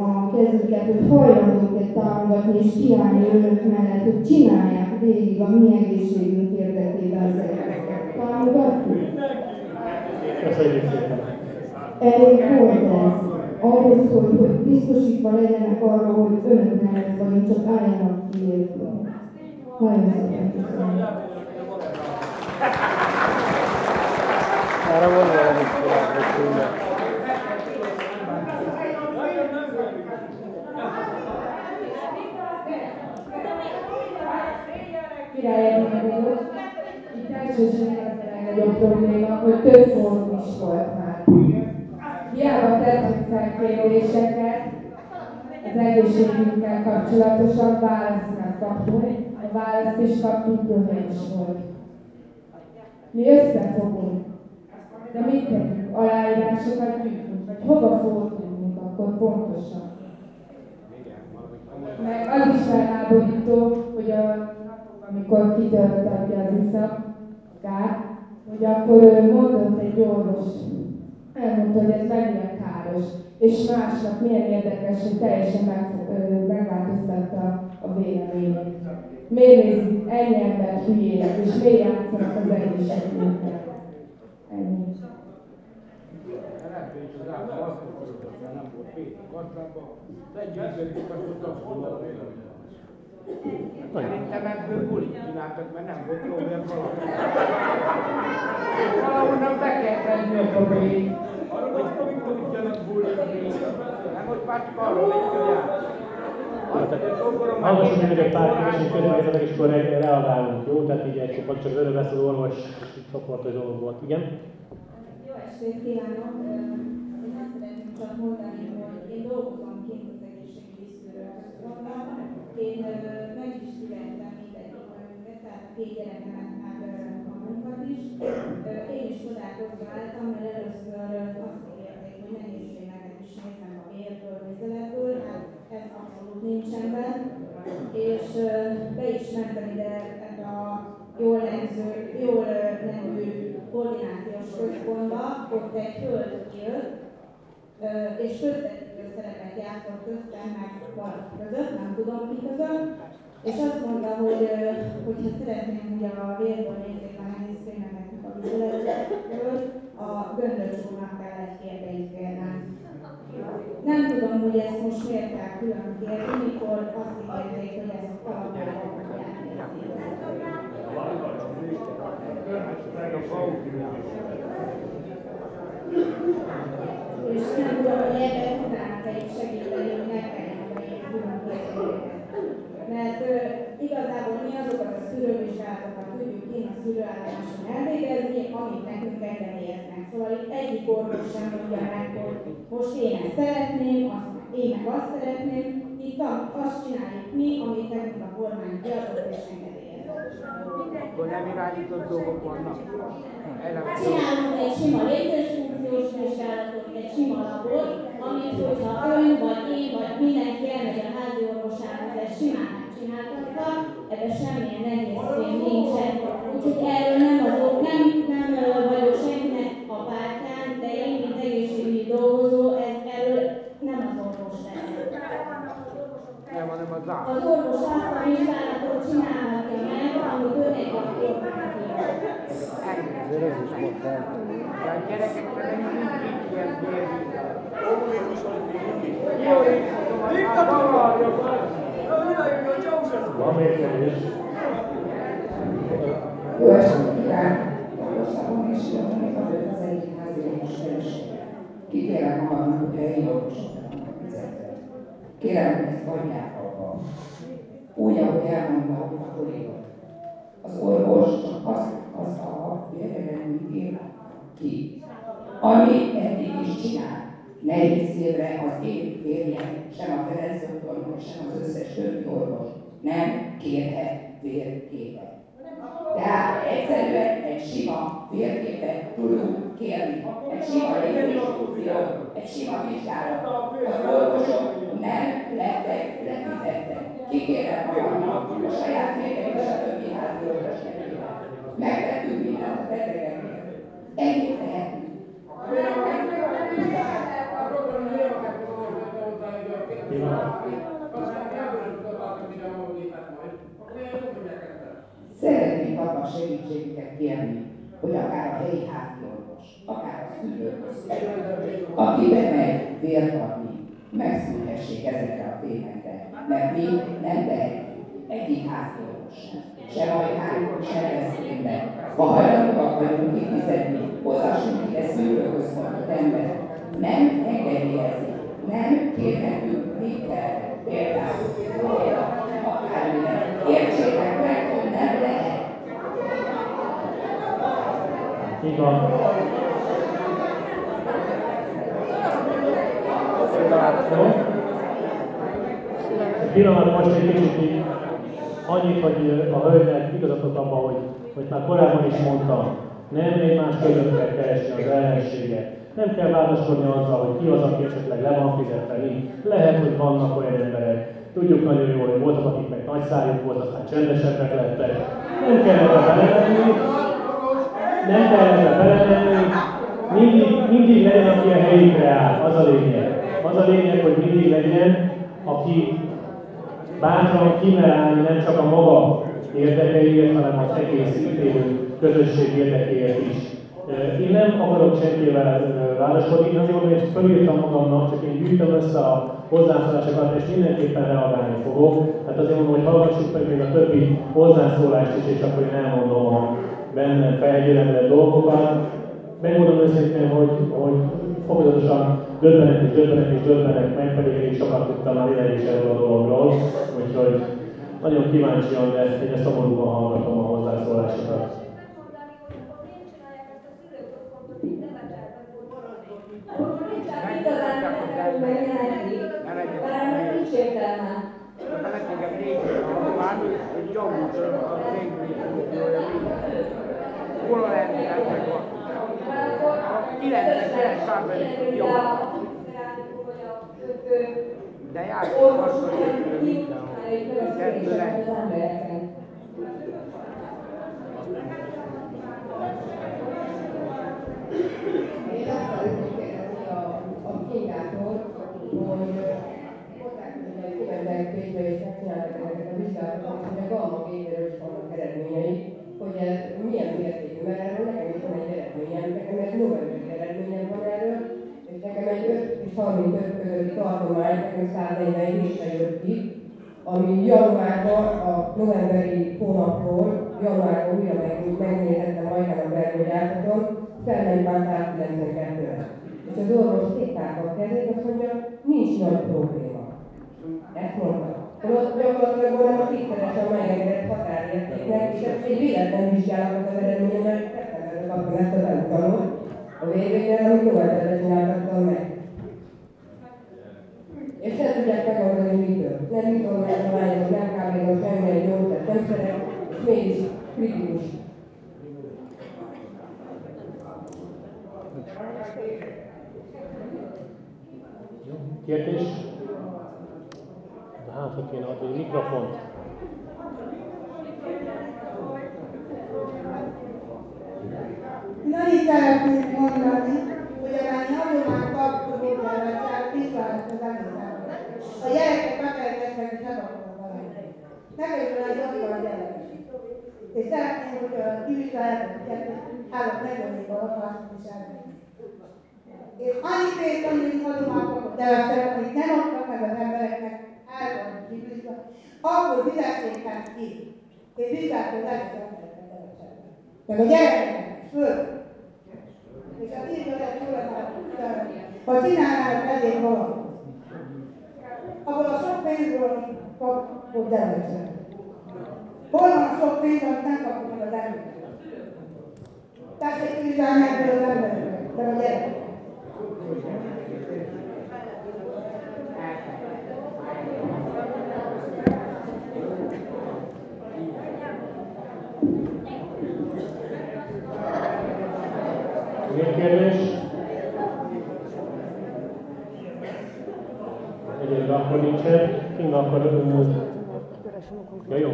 a kezüket, hogy hajlandók támogatni és kiállni önök mellett, hogy csinálják végig a mi egészségünk érdekében ezeket. Támogatjuk? Köszönjük szépen. Elég volt ez. Ahhoz, hogy, hogy biztosítva legyenek arra, hogy önök mellett vagyunk, csak álljanak ki értünk. Nagyon szépen köszönöm. Erre van valami hogy Király Edina vagyok. Itt elsősorban az a legnagyobb probléma, hogy több fórum is volt már. Hiába tettünk fel kérdéseket, az egészségünkkel kapcsolatosan választ nem kaptunk, a választ is kaptunk, rövid is volt. Mi összefogunk, de mit tegyünk? Aláírásokat gyűjtünk, vagy hova fordulunk akkor pontosan? Meg az is felháborító, hogy a, amikor kitört ki az iszap, kár, hogy akkor ő mondott egy orvos, elmondta, hogy ez mennyire káros, és másnap milyen érdekes, hogy teljesen megváltoztatta a véleményét. Miért nézik ennyi embert hülyének, és miért játszanak az egészségünkkel? Ennyi. Szerintem ebből bulit csináltak, mert nem volt problem valami. Valahonnan be kell tenni a problémát. Arra, hogy tudjanak bulizni. Nem, hogy már csak arra megy. Hallgassuk meg egy pár kérdést, közönkezetek, és akkor re- reagálunk, jó? Tehát így egy csoport, csak öröm lesz az orvos csoportos dolog volt, igen? Jó estét kívánok! Én azt szeretném csak mondani, hogy én dolgozom kint az egészségügyi szűrőközpontban. Én meg is születtem mindegyikben, tehát két gyerekem már a munkat is. Én is csodálkozva álltam, mert először azt érték, hogy nehézségeket is nézem a vérből, vizeletből, hát ez abszolút nincsen benne. És be is mentem ide ebbe a jól lenző, jól lengő koordinációs központba, ott egy hölgy jött, és közvetített szerepet játszott köztem, meg valaki között, nem tudom ki között, és azt mondta, hogy hogyha szeretném, hogy a vérből nézzék a nehéz filmeknek a vizualizálásról, a Göndös úrnak kell egy kérdést kérnem. Nem tudom, hogy ezt most miért kell külön kérni, mikor azt ígérték, hogy ezt alapjában fogják És nem tudom, hogy ebben utána kell segíteni, hogy ne kelljen mert uh, igazából mi azokat a szülővizsgálatokat tudjuk ki a szülőállomáson elvégezni, amit nekünk engedélyeznek. Szóval itt egyik orvos sem mondja meg, hogy most én ezt szeretném, azt, én meg azt szeretném, itt azt csináljuk mi, amit nekünk a kormány kiadott és engedélyezett. Akkor nem irányított dolgok vannak? Csinálunk egy sima funkciós vizsgálatot, egy sima labor, amit hogyha ön, vagy én, vagy mindenki elmegy a házi orvosához, ez simán csináltatta, ebben semmilyen nehézség nincsen. Úgyhogy erről nem, azok, nem, nem vagyok senkinek a pártján, de én, mint egészségügyi dolgozó, ez, erről nem az orvos lehet. Nem, hanem az át. Az orvos azt a vizsgálatot csinálhatja meg, amit ő egy Ezért ez is volt De a gyerekekre nem mindig ilyen bérvizsgálat. Jó, Viktor, van még kérdés? Jó estét kívánok! És még azért az egyik házi orvos. Kikérem magamnak, hogy a orvosoknak fizetve. Kérem, hogy ezt hagyják abba. Úgy, ahogy elmondta a kolléga. Az orvos csak azt, azt a ír ki, ami eddig is csinál. Nehéz évre az én férjem, sem a Ferenc sem az összes többi orvos nem kérhet vérképet. Tehát egyszerűen egy sima vérképet tudunk kérni, egy sima légkonstrukciót, egy sima vizsgálat. Az orvosok nem lettek lefizettek. Kikérem magamnak a saját végek és a többi házi orvos. Megtettünk mindent a betegekért. Ennyit tehetünk. Szeretnék segítségüket kérni, hogy akár a helyi házi orvos, akár a szülőközpont, aki bemegy vért adni, megszűnhessék ezekre a tényekre, mert mi nem tehetjük egyik házi orvos sem. Se hajhány, se veszélyben. Ha hajlandóak vagyunk kifizetni, hozassunk ide szülőközpontot ember. Nem engedélyezik, nem kérhetünk, mit kell. Például, akármilyen. Értsétek meg, Így van. Pillanat most egy kicsit annyit, hogy a hölgynek igazatok abban, hogy, hogy már korábban is mondtam, nem egymás között kell keresni az ellenséget. Nem kell vádaskodni azzal, hogy ki az, aki esetleg le van fizetve, Lehet, hogy vannak olyan emberek, Tudjuk nagyon jól, hogy voltak, akiknek nagy szájuk volt, aztán csendesebbek lettek. Nem kellene belemenni, nem kellene belemenni, mindig, mindig legyen, aki a helyükre áll, az a lényeg. Az a lényeg, hogy mindig legyen, aki bátran kimer állni nem csak a maga érdekeiért, hanem az egész ítélő közösség érdekéért is. Én nem akarok senkivel vádaskodni, én azért hogy fölírtam magamnak, csak én gyűjtöm össze a hozzászólásokat, és mindenképpen reagálni fogok. Tehát azért mondom, hogy hallgassuk meg még a többi hozzászólást is, és akkor én elmondom a benne felgyülemlett dolgokat. Megmondom őszintén, hogy, hogy fokozatosan döbbenek és döbbenek és döbbenek meg, pedig elég sokat tudtam már ide is erről a dologról, úgyhogy nagyon kíváncsian, de én szomorúban hallgatom a hozzászólásokat. Feleségem régen meg A 99 százalék gyomros. De játszik hasonlítő mindenhol. Én azt szeretném kérdezni a, a Kingától, hogy mondták, hogy kimentek pénzbe és megcsináltak ezeket a vizsgálatokat, hogy a gamma génről is vannak eredményei, hogy ez milyen mértékű, mert erről nekem is van egy eredményem, nekem egy novemberi eredményem van erről, és nekem egy 5 és 35 közötti tartomány, nekem 147 jött ki, ami januárban, a novemberi hónapról, januárban újra meg, megnézettem majdnem a belgyógyázaton, felmegy már 192-re. És az orvos széttárta a kezét, azt mondja, nincs nagy probléma. Ezt mondta. Holott gyakorlatilag volna a kétszeresen megengedett határértéknek, és ez egy véletlen vizsgálatot az eredménye, mert szeptemberben kaptam ezt az előtanult, a végén, amit novemberben csináltattam meg. És nem tudják megoldani mitől. Nem információványok, nem kávézom, semmilyen gyógyszert nem szeret, és mégis kritikus. Kérdés? De hát, hogy kéne adni egy mikrofont. Nagyon szeretnék mondani, hogy a nyomulán kapcsolódó rendszer tisztelet az egészet. A gyerekek megkezdtek, és nem akarnak valamit. Megkezdően egy van a gyerek. És szeretném, hogy a kivizsgálják, három 40 alatt azt is elmenni. És annyi pénzt, amit azonban kapott el, amit nem adtak meg az embereknek, el van kivizsgálva, akkor át ki. És vizsgálta az Devecserben. Meg a gyerekeket, föl. És a tízből fölött ha csinálnának elég valamit, akkor a sok pénzből, amit kapott Devecserben. Hol van sok pénz, amit nem kapott meg az emberek? Tessék vizsgálni ebből az embereket, meg a gyerekeket. Még kérdés? Akkor nincsen. Kinga, akkor... Ja, jó.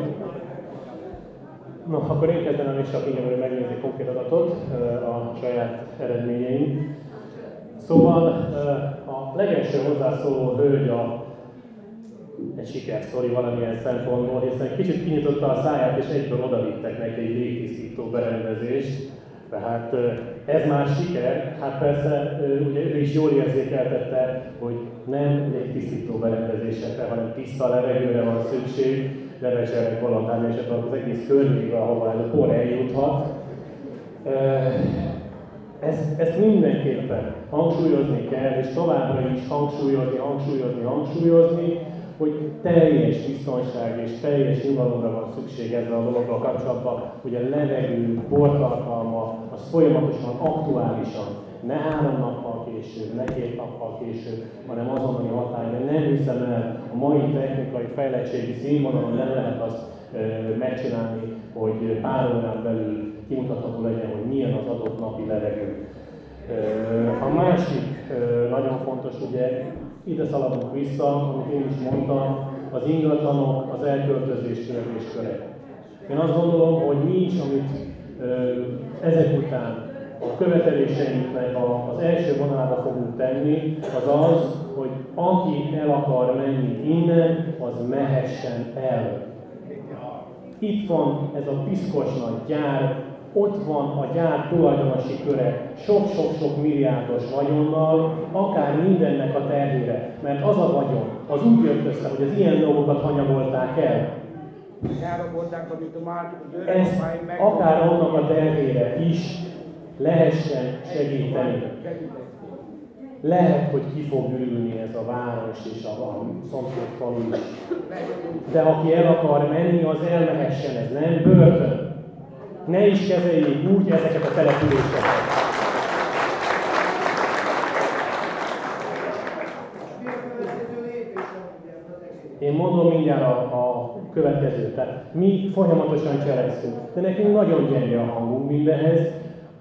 No, akkor én kezdenem is csak így, megnézni konkrét adatot, a saját eredményeim. Szóval a legelső hozzászóló hölgy a egy sikersztori valamilyen szempontból, hiszen kicsit kinyitotta a száját, és egyből odavittek neki egy légtisztító berendezést. Tehát ez már siker, hát persze ugye ő is jól érzékeltette, hogy nem légtisztító berendezésekre, hanem tiszta levegőre van szükség, levegőre valantán, és az egész környékre, ahova ez a por eljuthat. Ezt, ezt mindenképpen hangsúlyozni kell, és továbbra is hangsúlyozni, hangsúlyozni, hangsúlyozni, hogy teljes biztonság és teljes nyugalomra van szükség ezzel a dologgal kapcsolatban, hogy a levegő portartalma az folyamatosan, aktuálisan, ne három nappal később, ne két nappal később, hanem azonnali hatályban. Nem hiszem el, a mai technikai fejlettségi színvonalon nem lehet azt megcsinálni, hogy pár órán belül kimutatható legyen, hogy milyen az adott napi levegő. A másik nagyon fontos, ugye ide szaladunk vissza, amit én is mondtam, az ingatlanok, az elköltözés kérdésköre. Én azt gondolom, hogy mi amit ezek után a követeléseinknek az első vonalába fogunk tenni, az az, hogy aki el akar menni innen, az mehessen el. Itt van ez a piszkos nagy gyár, ott van a gyár tulajdonosi köre sok-sok-sok milliárdos vagyonnal, akár mindennek a terhére, mert az a vagyon, az úgy jött össze, hogy az ilyen dolgokat hanyagolták el. Ezt akár annak a terhére is lehessen segíteni. Lehet, hogy ki fog ürülni ez a város és a szomszéd falu is. De aki el akar menni, az elmehessen, ez nem börtön ne is kezeljék úgy ezeket a településeket. Én mondom mindjárt a, a következőt. Tehát mi folyamatosan cselekszünk, de nekünk nagyon gyenge a hangunk mindenhez.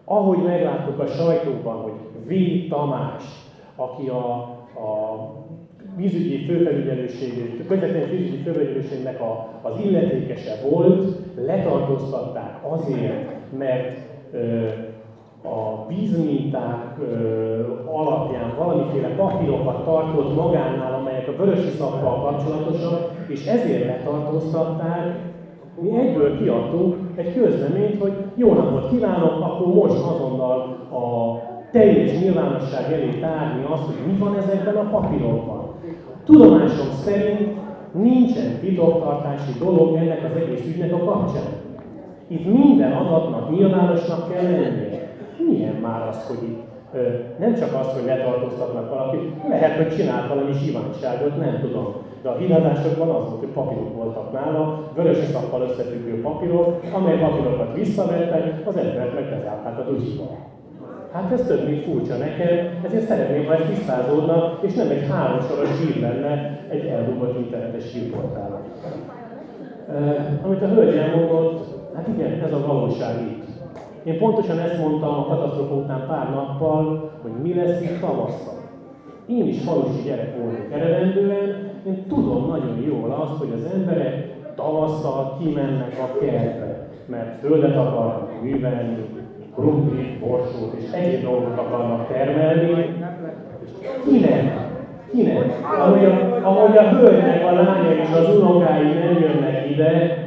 Ahogy megláttuk a sajtóban, hogy V. Tamás, aki a, a vízügyi főfelügyelőség, közvetlen vízügyi főfelügyelőségnek a, az illetékese volt, letartóztatták azért, mert ö, a vízminták ö, alapján valamiféle papírokat tartott magánál, amelyek a vörösi szappal kapcsolatosak, és ezért letartóztatták, mi egyből kiadtunk egy közleményt, hogy jó napot kívánok, akkor most azonnal a teljes nyilvánosság elé tárni azt, hogy mi van ezekben a papírokban. Tudomásom szerint nincsen titoktartási dolog ennek az egész ügynek a kapcsán. Itt minden adatnak nyilvánosnak kell lennie. Milyen már az, hogy itt ö, nem csak az, hogy letartóztatnak valakit, lehet, hogy csinált valami síványságot, nem tudom. De a híradásokban az volt, hogy papírok voltak nála, vörös szappal összefüggő papírok, amely papírokat visszavettek, az embert meg a duzsiba. Hát ez több, mint furcsa nekem, ezért szeretném, ha ez tisztázódna, és nem egy háromsoros hír lenne egy eldugott internetes hírportálon. Amit a hölgy elmondott, hát igen, ez a valóság itt. Én pontosan ezt mondtam a katasztrofa után pár nappal, hogy mi lesz itt tavasszal. Én is falusi gyerek voltam eredendően, én tudom nagyon jól azt, hogy az emberek tavasszal kimennek a kertbe, mert földet akarnak művelni, krumplit, borsót és egyéb dolgot akarnak termelni. Kinek? Kinek? Ahogy a, ahogy a hölgynek a lánya és az unokái nem jönnek ide,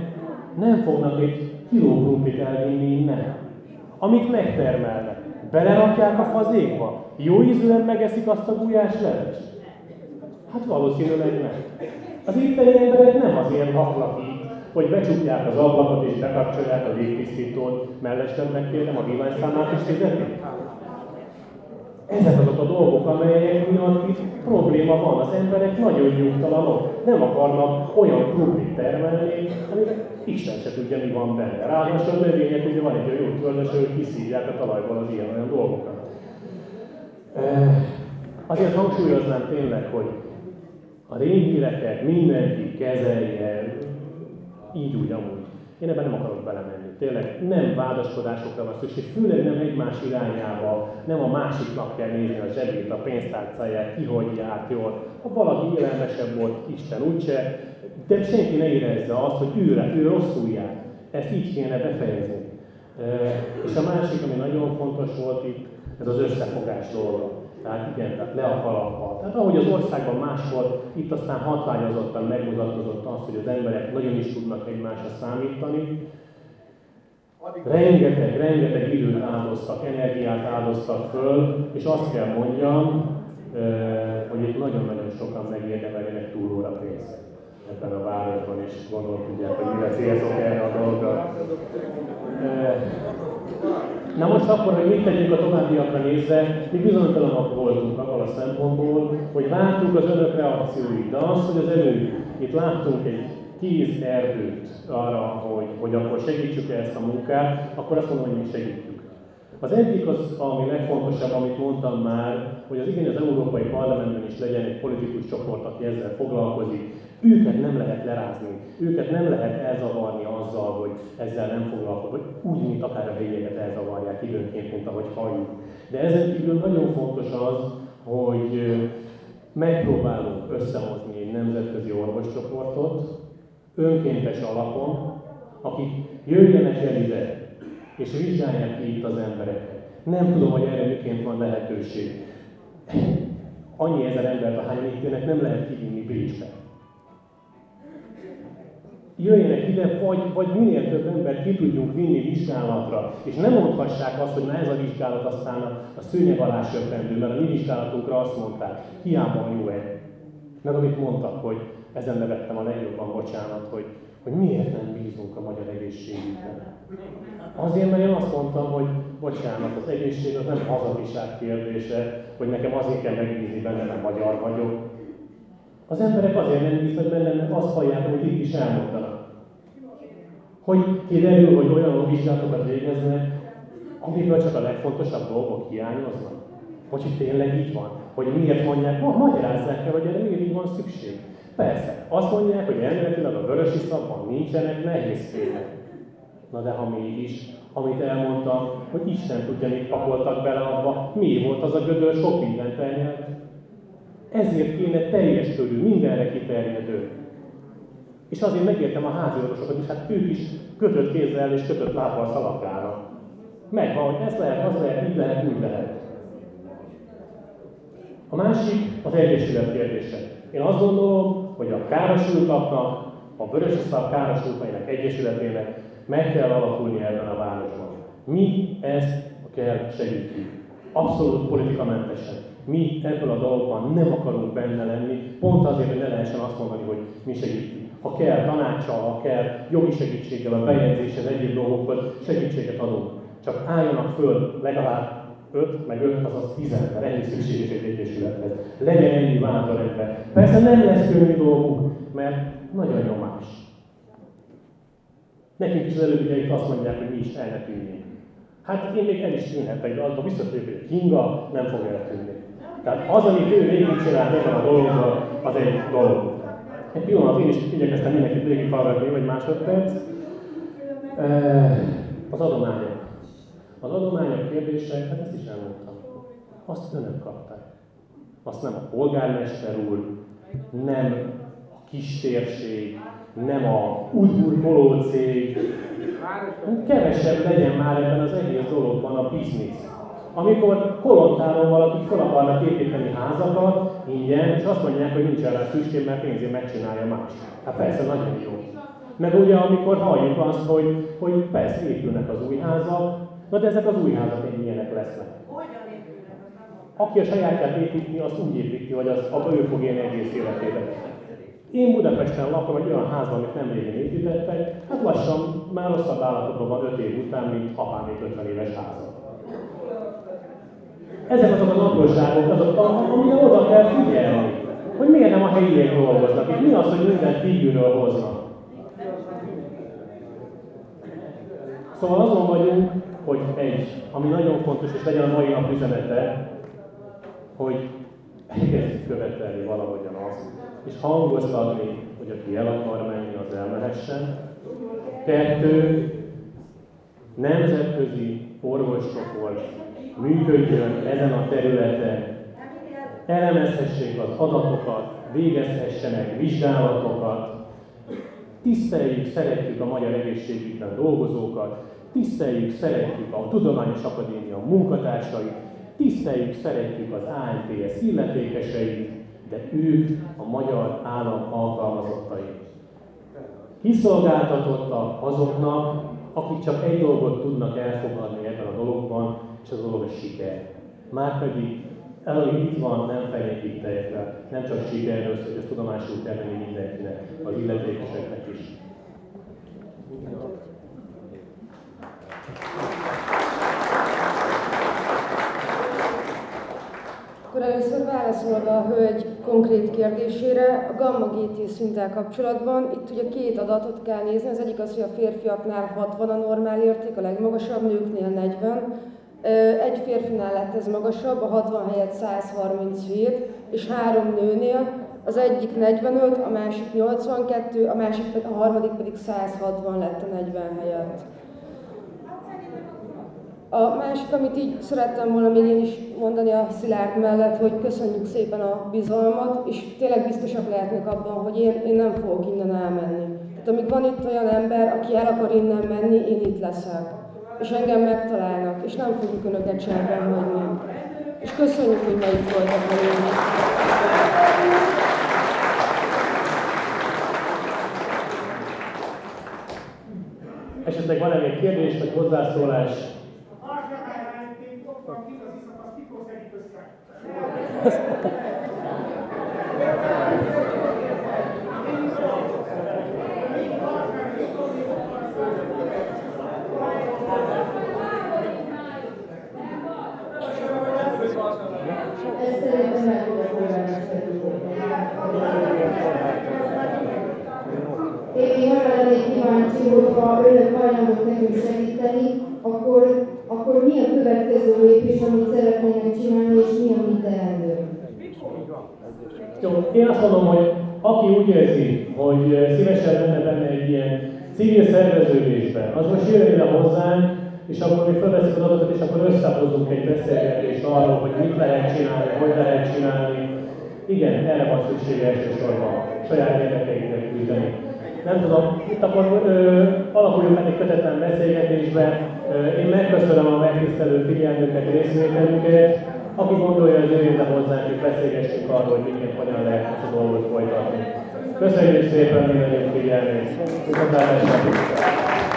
nem fognak egy kiló krumplit elvinni innen. Amit megtermelnek, belerakják a fazékba, jó ízűen megeszik azt a gulyás leves? Hát valószínűleg nem. Az itteni emberek nem azért haklak itt, hogy becsukják az ablakot és bekapcsolják a légtisztítót, mellestem megkérdem a villanyszámát is fizetni? Ezek azok a dolgok, amelyek miatt itt probléma van. Az emberek nagyon nyugtalanok, nem akarnak olyan krumplit termelni, amit Isten se tudja, mi van benne. Ráadásul a növények ugye van egy olyan tulajdonos, hogy kiszívják a talajból az ilyen-olyan dolgokat. Azért hangsúlyoznám tényleg, hogy a rémhíreket mindenki kezelje, így úgy, amúgy. Én ebben nem akarok belemenni. Tényleg nem vádaskodásokra van szükség, főleg nem egymás irányába, nem a másiknak kell nézni a zsebét, a pénztárcáját, ki hogy járt jól. Ha valaki élelmesebb volt, Isten úgyse, de senki ne érezze azt, hogy ő, ő rosszul jár. Ezt így kéne befejezni. És a másik, ami nagyon fontos volt itt, ez az összefogás dolga. Tehát igen, tehát le a kalappal. Tehát ahogy az országban máshol, itt aztán hatványozottan megmutatkozott az, hogy az emberek nagyon is tudnak egymásra számítani. Rengeteg, rengeteg időt áldoztak, energiát áldoztak föl, és azt kell mondjam, hogy itt nagyon-nagyon sokan megérdemeljenek túlóra pénzt ebben a városban, és gondolom tudják, hogy mire célzok erre a dologra. Na most akkor, hogy mit tegyünk a továbbiakra nézve, mi bizonytalanok voltunk abban a szempontból, hogy vártuk az önök reakcióit, de az, hogy az előbb itt láttunk egy tíz erdőt arra, hogy, hogy akkor segítsük ezt a munkát, akkor azt mondom, hogy mi segítjük. Az egyik az, ami legfontosabb, amit mondtam már, hogy az igen az Európai Parlamentben is legyen egy politikus csoport, aki ezzel foglalkozik. Őket nem lehet lerázni, őket nem lehet elzavarni azzal, hogy ezzel nem foglalkozik, vagy úgy, mint akár a helyieket elzavarják időnként, mint ahogy halljuk. De ezen kívül nagyon fontos az, hogy megpróbálunk összehozni egy nemzetközi orvoscsoportot, önkéntes alapon, akik jöjjenek el ide, és vizsgálják ki itt az embereket. Nem tudom, hogy erre miként van lehetőség. Annyi ezer embert, ahány itt nem lehet kivinni Bécsbe. Jöjjenek ide, vagy, vagy minél több embert ki tudjunk vinni vizsgálatra, és nem mondhassák azt, hogy na ez a vizsgálat aztán a, a szőnyeg alá söprendő, mert a mi vizsgálatunkra azt mondták, hiába jó egy. Meg amit mondtak, hogy ezen nevettem a legjobban, bocsánat, hogy hogy miért nem bízunk a magyar egészségügyben. Azért, mert én azt mondtam, hogy bocsánat, az egészség az nem hazafiság kérdése, hogy nekem azért kell megbízni benne, mert magyar vagyok. Az emberek azért nem bíznak benne, mert azt hallják, hogy itt is elmondanak. Hogy kiderül, hogy olyan vizsgálatokat végeznek, amiből csak a legfontosabb dolgok hiányoznak. Hogy itt tényleg így van. Hogy miért mondják, ma magyarázzák el, hogy erre miért így van szükség. Persze, azt mondják, hogy elméletileg a vörös iszapban nincsenek nehézfélek. Na de ha mégis, amit elmondtam, hogy Isten tudja, mit pakoltak bele abba, mi volt az a gödör, sok mindent elnyelt. Ezért kéne teljes körű, mindenre kiterjedő. És azért megértem a házi orvosokat is, hát ők is kötött kézzel és kötött lábbal szaladgálnak. Megvan, hogy ez lehet, az lehet, így lehet, úgy lehet. A másik az egyesület kérdése. Én azt gondolom, hogy a károsultaknak, a Vörösiszap károsultainak egyesületének meg kell alakulni ebben a városban. Mi ezt kell segítjük. Abszolút politikamentesen. Mi ebből a dologban nem akarunk benne lenni, pont azért, hogy ne lehessen azt mondani, hogy mi segítjük. Ha kell tanácssal, ha kell jogi segítséggel, a bejegyzéshez, egyéb dolgokhoz segítséget adunk. Csak álljanak föl legalább 5, meg 5, azaz 10 ember, ennyi szükséges egy egyesülethez. Legyen ennyi ember. Persze nem lesz könnyű dolgunk, mert nagyon nyomás. Nekünk is az előbbiek azt mondják, hogy mi is el ne tűnjünk. Hát én még el is tűnhetek, de azban biztos hogy Kinga nem fog eltűnni. Tehát az, amit ő végig csinált ebben a dologban, az egy dolog. Egy pillanat, én is igyekeztem mindenkit végig hallgatni, vagy másodperc. Az adományok. Az adományok kérdése, hát ezt is elmondtam. Azt önök kapták. Azt nem a polgármester úr, nem a kistérség, nem a udburkoló cég. Kevesebb legyen már ebben az egész dologban a biznisz. Amikor kolontáron valaki fel akarnak építeni házakat ingyen, és azt mondják, hogy nincs rá szükség, mert pénzért megcsinálja más. Hát persze, nagyon jó. Meg ugye, amikor halljuk azt, hogy, hogy persze épülnek az új házak, Na de ezek az új házak még milyenek lesznek. Aki a sajátját építi, azt úgy építi, hogy az, abban ő fog élni egész életében. Én Budapesten lakom egy olyan házban, amit nem régen építettek, hát lassan már rosszabb állapotban van 5 év után, mint apám még 50 éves háza. Ezek azok az apróságok, azok, amire oda kell figyelni, hogy miért nem a helyiek dolgoznak, és mi az, hogy mindent kívülről hoznak. Szóval azon vagyunk, hogy egy, ami nagyon fontos, és legyen a mai nap üzenete, hogy elkezdjük követelni valahogyan azt, és hangoztatni, hogy aki el akar menni, az elmehessen. Kettő, nemzetközi orvoscsoport működjön ezen a területen, elemezhessék az adatokat, végezhessenek vizsgálatokat, tiszteljük, szeretjük a magyar egészségügyben dolgozókat, tiszteljük, szeretjük a Tudományos Akadémia munkatársait, tiszteljük, szeretjük az ANTS illetékeseit, de ők a magyar állam alkalmazottai. Kiszolgáltatottak azoknak, akik csak egy dolgot tudnak elfogadni ebben a dologban, és az dolog siker. Márpedig el, itt van, nem fenyegít teljesen, nem csak sikerről, hogy ezt tudomásul kell venni mindenkinek, az illetékeseknek is. Akkor először válaszolva a hölgy konkrét kérdésére, a gamma GT szinttel kapcsolatban, itt ugye két adatot kell nézni, az egyik az, hogy a férfiaknál 60 a normál érték, a legmagasabb, nőknél 40. Egy férfinál lett ez magasabb, a 60 helyett 137, és három nőnél, az egyik 45, a másik 82, a, másik, a harmadik pedig 160 lett a 40 helyett. A másik, amit így szerettem volna még én is mondani a Szilárd mellett, hogy köszönjük szépen a bizalmat, és tényleg biztosak lehetnek abban, hogy én, én nem fogok innen elmenni. Tehát amíg van itt olyan ember, aki el akar innen menni, én itt leszek. És engem megtalálnak, és nem fogjuk önöket cserben hagyni. És köszönjük, hogy ma itt voltak velünk. Esetleg van-e még kérdés vagy hozzászólás? Én még arra lennék kíváncsi, hogyha önök hajlandók nekünk segíteni, akkor, akkor mi a következő lépés, amit szeretnének csinálni, és mi a mi teendő? Jó, én azt mondom, hogy aki úgy érzi, hogy szívesen lenne benne egy ilyen civil szerveződésben, az most jöjjön ide hozzánk, és akkor mi felveszünk az adatot, és akkor összehozunk egy beszélgetést arról, hogy mit lehet csinálni, hogy lehet csinálni. Igen, erre van szüksége elsősorban, saját érdekeiknek küzdeni. Nem tudom, itt akkor ö, alakuljon meg egy kötetlen beszélgetésbe. Ö, én megköszönöm a megtisztelő figyelmüket, részvételüket. Aki gondolja, hogy jöjjön be hozzánk, és beszélgessünk arról, hogy miként hogyan lehet ezt a dolgot folytatni. Köszönjük szépen mindenki figyelmét! Viszontlátásra!